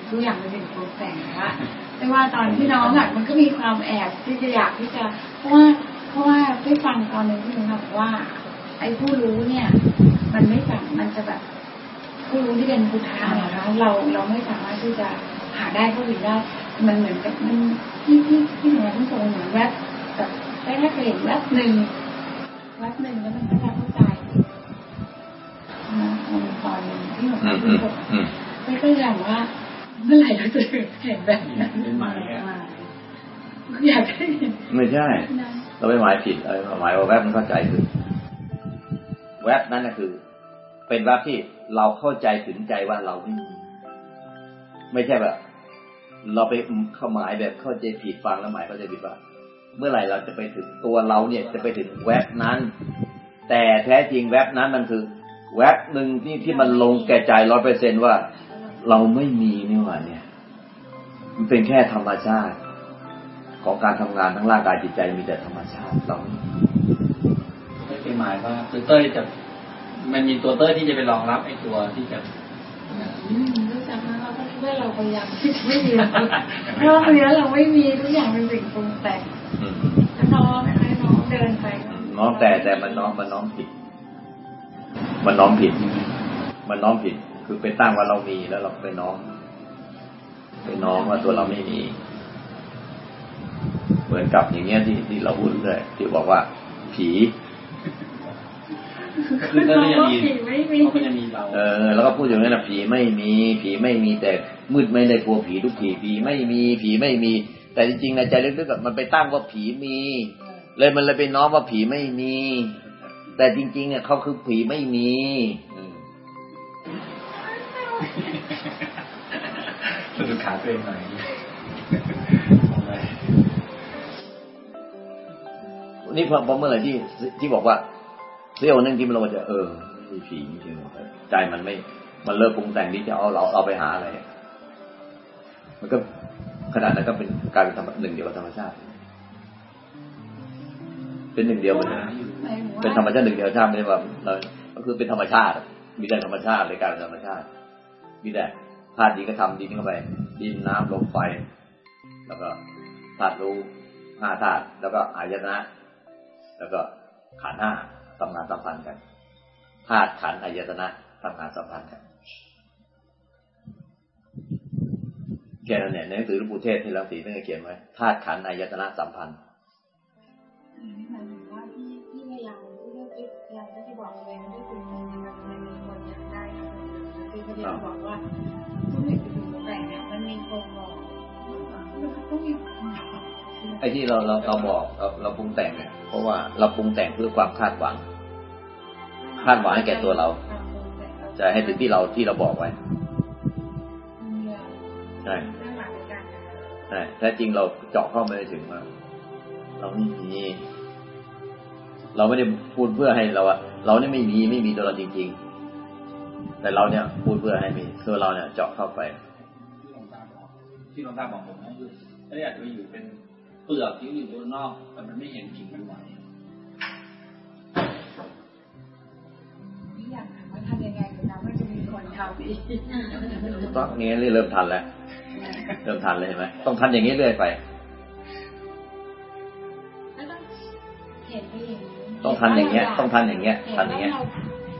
ทุกอย่างเป็นสิ่งปรุงแต่งนะแต่ว่าตอนที่น้องอะมันก็มีความแอบที่จะอยากที่จะเพราะว่า ฟังตอนหนึ่งที่หนูบอกว่า ไอ้ผู้รู้เนี่ย มันไม่สามมันจะแบบ ผู้รู้ที่เป็นพุทธะนะคะเราเราไม่สามารถที่จะหาได้เข้าถึงได้ มันเหมือนกับมันที่ที่ที่หนูที่ส่งเหมือนแวบแบบได้แค่เคยเห็นแวบหนึ่งแวบหนึ่งแล้วมันก็จะเข้าใจนะมันตอนหนึ่งที่หนูอืมพูอืมดอืมไม่ก็อย่างว่าเมื่อไหร่เราจะเห็นแบบนั้นเป็นหมายอะอยากให้เห็นไม่ใช่นั้น เราไปหมายผิดอะไรหมายว่าแวบมันเข้าใจคือแวบนั้นนะคือ เป็นแวบที่เราเข้าใจถึงใจว่าเราไม่มีไม่ใช่แบบเราไปเข้าหมายแบบเข้าใจผิดฟังแล้วหมายเข้าใจผิดว่า เมื่อไหร่เราจะไปถึงตัวเราเนี่ยจะไปถึงแวบนั้น แต่แท้จริงแวบนั้นมันคือ แวบหนึ่งที่ที่มันลงแก่ใจร้อยเปอร์เซนว่า เราไม่มีนี่หว่าเนี่ย มันเป็นแค่ธรรมชาติ ของการทำงานทั้งร่างกายจิตใจมีแต่ธรรมชาติเราไม่มีไม่เป็นหมายว่าคือเต้ยจะมันมีตัวเต้ยที่จะไปรองรับไอ้ตัวที่จะอืมรู้จักนะเราก็คิดว่าเราพยายามที่จะไม่มีเราเพราะว่าเนื้อเราไม่มีทุกอย่างเป็นสิ่งปรุงแต่งอืมแล้วน้องนะคะน้องเดินไปน้อมแต่แต่มันน้อมมันน้อมผิด มันน้อมผิด มันน้อมผิด คือไปตั้งว่าเรามีแล้วเราไปน้อมไปน้อมว่าตัวเราไม่มี เหมือนกับอย่างเงี้ยที่ที่เราพูดเลยที่บอกว่าผีคือเต้ยก็ยังมีผีไม่มีเขาก็จะมีเราเออ แล้วก็พูดอย่างนั้นนะผีไม่มี ผีไม่มีแต่มืดไม่ได้กลัวผีทุกผีผีไม่มีผีไม่มี แต่จริงๆในใจลึกๆอะมันไปตั้งว่าผีมี เลยมันเลยไปน้อมว่าผีไม่มี แต่จริงๆเนี่ยเขาคือผีไม่มีอืมสะดุดขาตัวเองหน่อย นี่พอพอเมื่อไหร่ที่ที่บอกว่าเสี้ยวนึงที่มันเราจะเออมีผีจริงๆใจมันไม่ มันเลิกปรุงแต่งที่จะเอาเราเอาไปหาอะไร มันก็ขนาดนั้นก็เป็นกลายเป็นธรรมหนึ่งเดียวกับธรรมชาติ เป็นหนึ่งเดียวกันนะเป็นธรรมชาติหนึ่งเดียวชาติไม่ได้ว่าเราก็คือเป็นธรรมชาติ มีแต่ธรรมชาติเลยกลายเป็นธรรมชาติ มีแต่ธาตุดินก็ทำดินเข้าไป ดินน้ำลมไฟ แล้วก็ธาตุรู้ห้าธาตุแล้วก็อายตนะ แล้วก็ขันห้าทำงานสัมพันธ์กันธาตุขันอายตนะทำงานสัมพันธ์กันแค่นั้นเนี่ยในหนังสือหลวงปู่เทศที่รังสีท่านเขียนไว้ธาตุขันอายตนะสัมพันธ์ที่ที่พยายามที่เลยายามที่จะบอกตัวเองด้วยคุณมันมันมีคนอยากได้นะคือพยายามบอกว่าทุกอย่างที่คุณแต่งเนี่ยมันมีคนบอกมันต้องมี ไอ้ที่เราเราเราบอกเราเราปรุงแต่งเนี่ยเพราะว่าเราปรุงแต่งเพื่อความคาดหวัง คาดหวังให้แก่ตัวเราจะให้ถึงที่เราที่เราบอกไว้ใช่ใช่แท้จริงเราเจาะเข้าไม่ได้ถึงว่าเราไม่มี เราไม่ได้พูดเพื่อให้เราอะเราเนี่ยไม่มีไม่มีตัวเราจริง ๆ แต่เราเนี่ยพูดเพื่อให้มีคือเราเนี่ยเจาะเข้าไปที่หลวงตาบอกที่หลวงตาบอกผมนะคือไม่ได้อยากจะอยู่เป็น เปลือกที่อยู่บนนอก แต่มันไม่เห็นกิ่งมันไหวอยากถามว่าทำยังไงถึงทำให้จะมีคนทำอีกต้องนี้เริ่มทันแล้วเริ่มทันเลยเห็นไหมต้องทันอย่างนี้เรื่อยไปเห็นไปอย่างนี้ต้องทันอย่างเงี้ย ต้องทันอย่างเงี้ยทันอย่างเงี้ย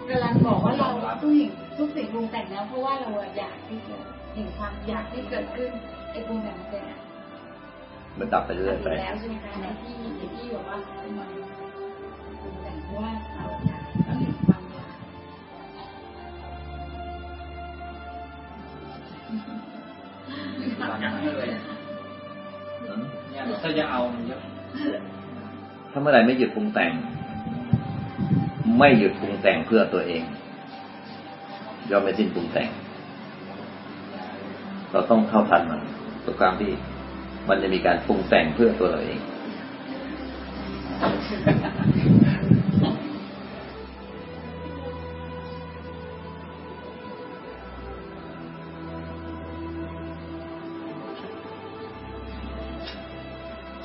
กำลังบอกว่าเราทุกสิ่งทุกสิ่งปรุงแต่งแล้วเพราะว่าเราอยากที่จะเห็นความอยากที่เกิดขึ้นไอ้ปรุงแต่งมันเป็น มันดับไปเรื่อยไปแล้วใช่ไหมคะในที่ที่บอกว่ามันปรุงแต่งเพราะว่าเราอยากต้องเห็นความอยากเนี่ยถ้าจะเอามันเยอะถ้าเมื่อไหร่ไม่หยุดปรุงแต่ง ไม่หยุดปรุงแต่งเพื่อตัวเองย่อมไม่สิ้นปรุงแต่ง เราต้องเข้าทันมันทุกครั้งที่ มันจะมีการปรุงแต่งเพื่อตัวเราเอง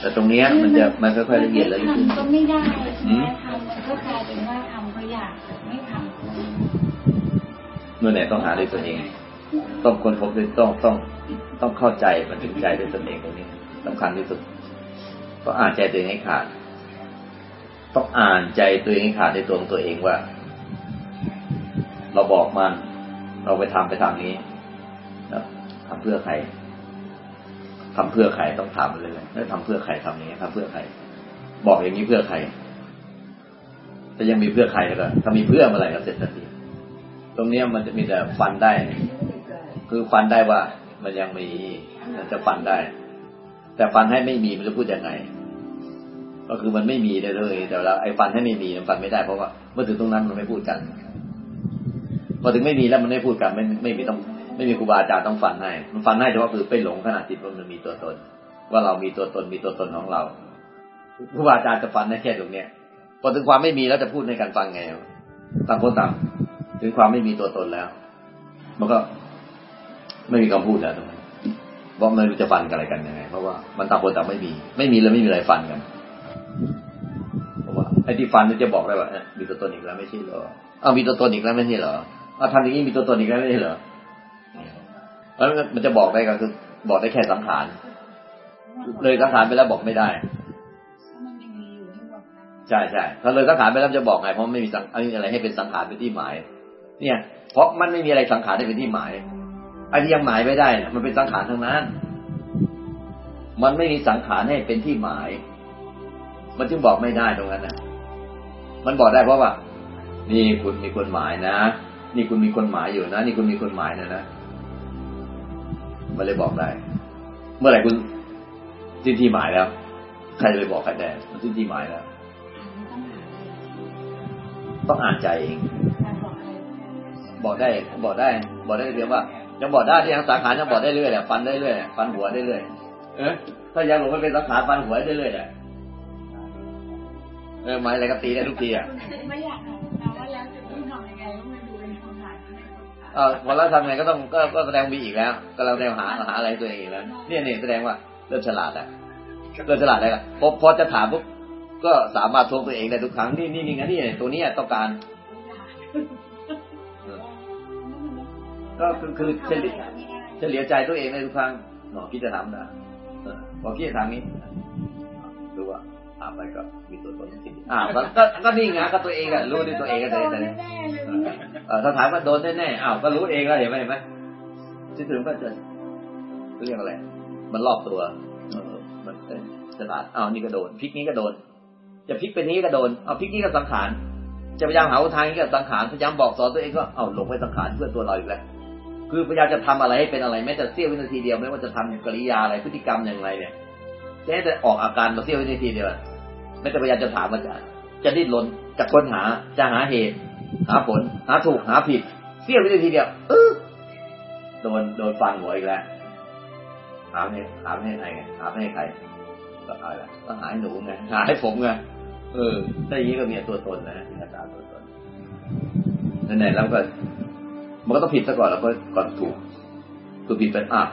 แต่ตรงเนี้ยมันจะมันค่อยๆละเอียดละเอียดขึ้นทำก็ไม่ได้ใช่ไหมทำมันก็กลายเป็นว่าทำก็อยากแต่ไม่ทำก็ไม่เมื่อไหร่ต้องหาด้วยตัวเอง ต้องค้นพบด้วยต้องต้อง ต้องเข้าใจมันถึงใจด้วยตนเองตรงนี้สำคัญที่สุดต้องอ่านใจตัวเองให้ขาด ต้องอ่านใจตัวเองให้ขาดในตัวของตัวเองว่า เราบอกมัน เราไปทำไปทำนี้แล้วทำเพื่อใครทำเพื่อใครต้องถามมันเลยแล้วทำเพื่อใครทำอย่านี้ทำเพื่อใคร บอกอย่างนี้เพื่อใครแต่ยังมีเพื่อใครแล้วก็ถ้ามีเพื่อเมื่อไหร่ก็เสร็จทันทีตรงเนี้มันจะมีแต่ฟันได้ คือฟันได้ว่า มันยังมีมันจะฟันได้ แต่ฟันให้ไม่มีมันจะพูดยังไง ก็คือมันไม่มีได้เลย แต่แล้วไอ้ฟันให้ไม่มีมันฟันไม่ได้เพราะว่าเมื่อถึงตรงนั้นมันไม่พูดกันพอถึงไม่มีแล้วมันไม่พูดกันไม่ไม่มีต้อง ไม่มีครูบาอาจารย์ต้องฟันให้มันฟันให้เฉพาะคือไปหลงขนาดจิตว่ามันมีตัวตน ว่าเรามีตัวตนมีตัวตนของเราครูบาอาจารย์จะฟันได้แค่ตรงเนี้ยพอถึงความไม่มีแล้วจะพูดในการฟังไงต่างคนต่างถึงความไม่มีตัวตนแล้ว มันก็ ไม่มีคำพูดแล้วตรงนั้นเพราะไม่รู้จะฟันกันอะไรกันยังไงเพราะว่ามันต่างคนต่างไม่มี ไม่มีแล้วไม่มีอะไรฟันกันเพราะว่าไอ้ที่ฟันนี่จะบอกได้ว่าเอ๊ะมีตัวตนอีกแล้วไม่ใช่เหรออ้าวมีตัวตนอีกแล้วไม่ใช่เหรออ้าวทำอย่างนี้มีตัวตนอีกแล้วไม่ใช่เหรอแล้วมันจะบอกได้ก็คือบอกได้แค่สังขารเลยสังขารไปแล้วบอกไม่ได้ใช่ใช่ถ้าเลยสังขารไปแล้วจะบอกไงเพราะไม่มีสังอะไรให้เป็นสังขารเป็นที่หมาย เนี่ย เพราะมันไม่มีอะไรสังขารให้เป็นที่หมาย ไอ้ที่ยังหมายไม่ได้เนี่ยมันเป็นสังขารทั้งนั้น มันไม่มีสังขารให้เป็นที่หมาย มันจึงบอกไม่ได้ตรงนั้นนะมันบอกได้เพราะว่า นี่คุณมีคนหมายนะ นี่คุณมีคนหมายอยู่นะ นี่คุณมีคนหมายนะนะ มันเลยบอกได้ เมื่อไหร่คุณสิ้นที่หมายแล้ว ใครจะไปบอกใครได้มันสิ้นที่หมายแล้ว ต้องอ่านใจเอง บอกไรบอกได้ บอกได้ บอกได้เรียกว่า ยังบอกได้ที่ยังสังขารยังบอกได้เรื่อยแหละฟันได้เรื่อยฟันหัวได้เรื่อยเออถ้ายังหลงไม่เป็นสังขารฟันหัวได้เรื่อยแหละเออหมายอะไรก็ตีได้ทุกทีอะไม่อยากถามนะว่าแล้วจะต้องทำยังไงว่ามันดูเป็นคำถามที่ไม่เข้าใจเออพอแล้วทำไงก็ต้องก็ก็แสดงมีอีกแล้วก็เราแสดงหาหาอะไรตัวเองอีกแล้วเนี่ยเนี่ยแสดงว่าเริ่มฉลาดอะเริ่มฉลาดแล้วพอพอจะถามปุ๊บก็สามารถทวงตัวเองได้ทุกครั้งนี่นี่นี่ไงนี่ตัวนี้ต้องการ ก็คือคือเฉลี่ยเฉลี่ยใจตัวเองในทุกครั้งหนอคิดจะทำนะเออพอคิดจะทำนี้รู้ว่าถาไปก็มีตัวตนจริงอ่าก็ก็ก็นี่ไงก็ตัวเองอะรู้ด้วยตัวเองก็เลยแต่เออถ้าถามว่าโดนแน่ๆอ้าวก็รู้เองแล้วเห็นไหมเห็นไหมที่ถึงก็จะเรียกอะไร มันรอบตัวเออมันฉลาดอ้าวนี่ก็โดนพลิกนี้ก็โดน จะพลิกไปนี้ก็โดนเอาพลิกนี้ก็สังขารจะพยายามหาทางนี้ก็สังขารพยายามบอกสอนตัวเองก็เอาหลงไปสังขารเพื่อตัวเราอีกแล้ว คือพยายามจะทำอะไรให้เป็นอะไรแม้แต่เสี้ยววินาทีเดียวไม่ว่าจะทำกริยาอะไรพฤติกรรมอย่างไรเนี่ยแค่จะออกอาการมาเสี้ยววินาทีเดียวไม่แต่พยายามจะถามว่าจะจะดิ้นรนจะค้นหาจะหาเหตุ หาผล หาถูกหาผิด เสี้ยววินาทีเดียวเออโดนโดนฟันหัวอีกแล้วถามให้ถามให้ใครถามให้ใครก็เอาละก็หาให้หนูไงหาให้ผมไงเออถ้าอย่างนี้ก็มีตัวตนนะอาจารย์ตัวตนนั่นแหละแล้วก็ มันก็ต้องผิดซะก่อนแล้วก็ก่อนถูกคือผิดเป็นอ้าว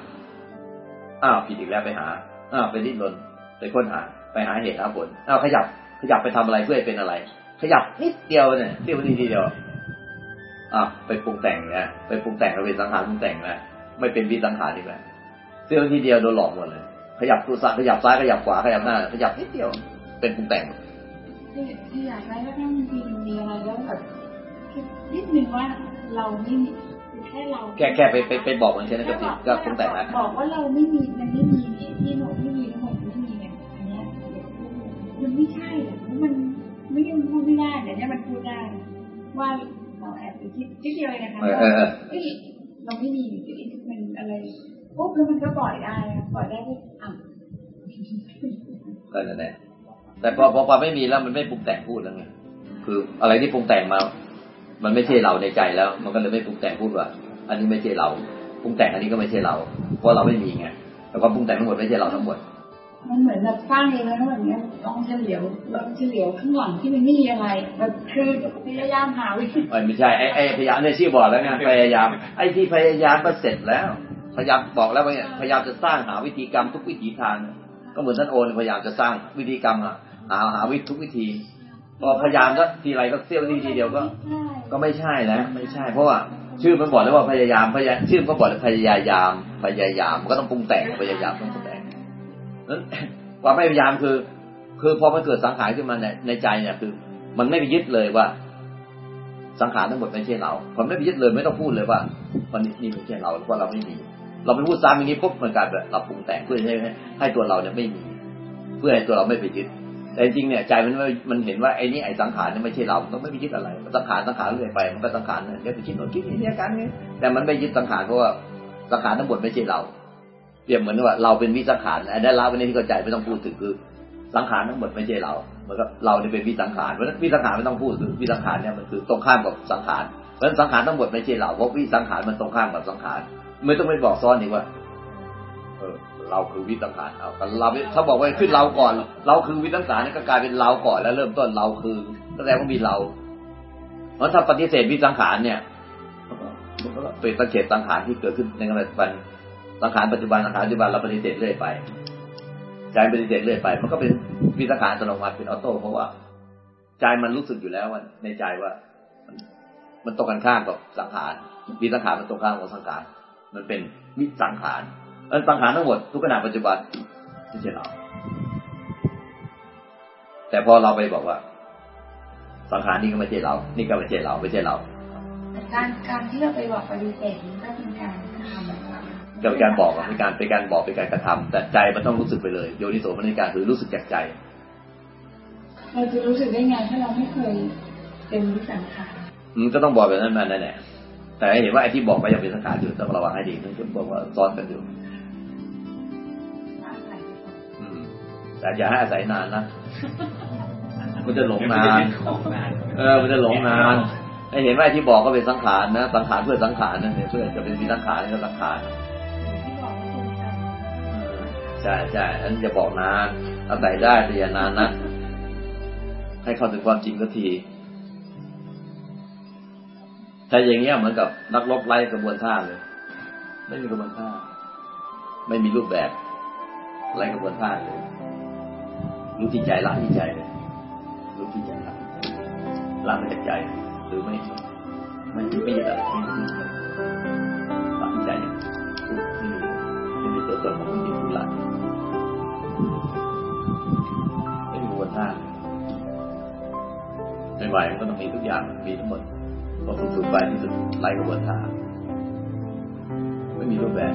อ้าวผิดอีกแล้วไปหาอ้าวไปดิ้นรนไปค้นหา ไปหาเหตุหาผลอ้าวขยับขยับไปทำอะไรเพื่อเป็นอะไร ขยับนิดเดียวเนี่ยเดียวนิดเดียวอะไปปรุงแต่งนะไปปรุงแต่งเราเป็นสังขารปรุงแต่งนะไม่เป็นวิสังขารอีกแล้วเสี้ยวทีเดียวโดนหลอกหมดเลย ขยับตัวซ้ายขยับซ้ายขยับขวาขยับหน้า ขยับนิดเดียว เป็นปรุงแต่งที่อยากได้ก็ต้องมีมีอะไรแล้วแบบนิดนึงว่าเราไม่ มีแค่เราแค่แค่ไปไปไปบอกมันแค่นั้นก็ผิดก็ปรุงแต่งแล้วบอกว่าเราไม่มีมันไม่มีที่ที่หนูไม่มีทั้งหมดไม่มีเนี่ยอันเนี้ยมันไม่ใช่อะมันไม่ยังพูดไม่ได้แต่เนี้ยมันพูดได้ว่าเราแอบไปคิดคิดเดียวเองนะคะเออเออเออเอ้ยเราไม่มีมันอะไรปุ๊บแล้วมันก็ปล่อยได้อะปล่อยได้ปุ๊บอะก็นั่นแหละแต่พอพอความไม่มีแล้วมันไม่ปรุงแต่งพูดแล้วไงคืออะไรที่ปรุงแต่งมา มันไม่ใช่เราในใจแล้ว มันก็เลยไม่ปรุงแต่งพูดว่า อันนี้ไม่ใช่เราปรุงแต่งอันนี้ก็ไม่ใช่เรา เพราะเราไม่มีไงแต่ความปรุงแต่งทั้งหมดไม่ใช่เราทั้งหมด มันเหมือนแบบสร้างเองแล้วแบบเนี้ยลองเฉลียวลองเฉลียวข้างหลังที่มันไม่มีอะไรแบบคือพยายามหาวิธีไอ้ไม่ใช่ไอ้ไอ้พยายามเนี่ยชื่อบอกแล้วไงพยายาม ไอ้ที่พยายามก็เสร็จแล้ว พยายามบอกแล้วว่าเนี่ยพยายามจะสร้างหาวิธีกรรมทุกวิถีทางก็เหมือนท่านโอนพยายามจะสร้างวิธีกรรมอะหาหาวิธีทุกวิธี พอพยายามก็ทีไรก็เสี้ยววิธีเดียวก็ใช่ก็ไม่ใช่แล้วไม่ใช่ เพราะว่าชื่อมันบอกแล้วว่าพยายามพยายามชื่อมันก็บอกแล้วพยายาม พยายามมันก็ต้องปรุงแต่งพยายามต้องปรุงแต่งนั้นความไม่พยายามคือ คือพอมันเกิดสังขารขึ้นมาในในใจเนี่ยคือ มันไม่ไปยึดเลยว่า สังขารทั้งหมดไม่ใช่เราพอไม่ไปยึดเลยไม่ต้องพูดเลยว่ามันนี่ไม่ใช่เราเพราะเราไม่มี เราไปพูดซ้ำอย่างนี้ปุ๊บมันกลายเป็นเราปรุงแต่งเพื่อให้ให้ตัวเราเนี่ยไม่มี เพื่อให้ตัวเราไม่ไปยึด แต่จริงเนี่ยใจมันมันเห็นว่าไอ้นี่ไอ้สังขารเนี่ยไม่ใช่เราต้องไม่ไปยึดอะไรสังขารสังขารเรื่อยไปมันก็สังขารเนี่ยเดี๋ยวไปคิดโน่นคิดนี่เนี่ยกันเนี่ยแต่มันไม่ยึดสังขารเพราะว่าสังขารทั้งหมดไม่ใช่เราเปรียบเหมือนว่าเราเป็นวิสังขารอันนั้นละวันนี้ที่เข้าใจไม่ต้องพูดถึงคือสังขารทั้งหมดไม่ใช่เราเหมือนกับเราเนี่ยเป็นวิสังขารเพราะนั้นวิสังขารไม่ต้องพูดคือวิสังขารเนี่ยมันคือตรงข้ามกับสังขารเพราะฉะนั้นสังขารทั้งหมดไม่ใช่เราเพราะวิสังขารมันตรงข้ามกับสังขารไม่ต้องไปบอกซ้อนอีกว่า เราคือวิสังขารเอาเราถ้าบอกว่าขึ้นเราก่อน เราคือวิสังขารนี่ก็กลายเป็นเราก่อนแล้วเริ่มต้นเราคือแสดงว่ามีเรา เพราะถ้าปฏิเสธวิสังขารเนี่ยเป็นสังเกตสังขารที่เกิดขึ้นในปัจจุบันสังขารปัจจุบันสังขารปัจจุบันเราปฏิเสธเรื่อยไปใจปฏิเสธเรื่อยไปมันก็เป็นวิสังขารอัตโนมัติเป็นออโต้เพราะว่าใจมันรู้สึกอยู่แล้วว่าในใจว่า มันมันตรงกันข้ามกับสังขารวิสังขารมันตรงข้ามกับสังขารมันเป็นวิสังขาร อันสังขารทั้งหมดทุกขณะปัจจุบันไม่ใช่เรา แต่พอเราไปบอกว่า สังขารนี่ก็ไม่ใช่เรา นี่ก็ไม่ใช่เรา ไม่ใช่เราแต่การการที่เราไปบอกปฏิเสธมันก็เป็นการทำแบบว่าก็เป็นการบอกอะเป็นการเป็นการบอกเป็นการกระทำแต่ใจมันต้องรู้สึกไปเลยโยนิโสมนสิการคือรู้สึกจากใจเราจะรู้สึกได้ไงถ้าเราไม่เคยเป็นวิสังขารมันก็ต้องบอกแบบนั้นมาแน่ๆแต่ให้เห็นว่าไอ้ที่บอกไปยังเป็นสังขารอยู่ต้องระวังให้ดีนั่นคือบอกว่าซ้อนกันอยู่ แต่อย่าให้อาศัยนานนะมันจะหลงนานเออ มันจะหลงนานให้เห็นว่าไอ้ที่บอกก็เป็นสังขารนะสังขารเพื่อสังขารนะเนี่ยเพื่อจะเป็นวิสังขารก็สังขารที่บอกว่าเป็นการใช่ใช่อันจะบอกนานอาศัยได้แต่อย่านานนะให้เข้าถึงความจริงก็ทีถ้าอย่างเงี้ยเหมือนกับนักรบไร้กระบวนท่าเลย ไม่มีกระบวนท่า ไม่มีรูปแบบไร้กระบวนท่าเลย รู้ที่ใจละที่ใจเลยรู้ที่ใจละละมาจากใจหรือไม่ไม่ไม่ยึดอะไรไม่ยึดอะไรละที่ใจเนี่ยไม่มีไม่มีตัวตนของไม่มีผู้ละไม่มีกระบวนท่าใหม่ๆมันก็ต้องมีทุกอย่างมีทั้งหมดพอฝึกฝึกไปที่สุดไล่กระบวนท่าไม่มีรูปแบบ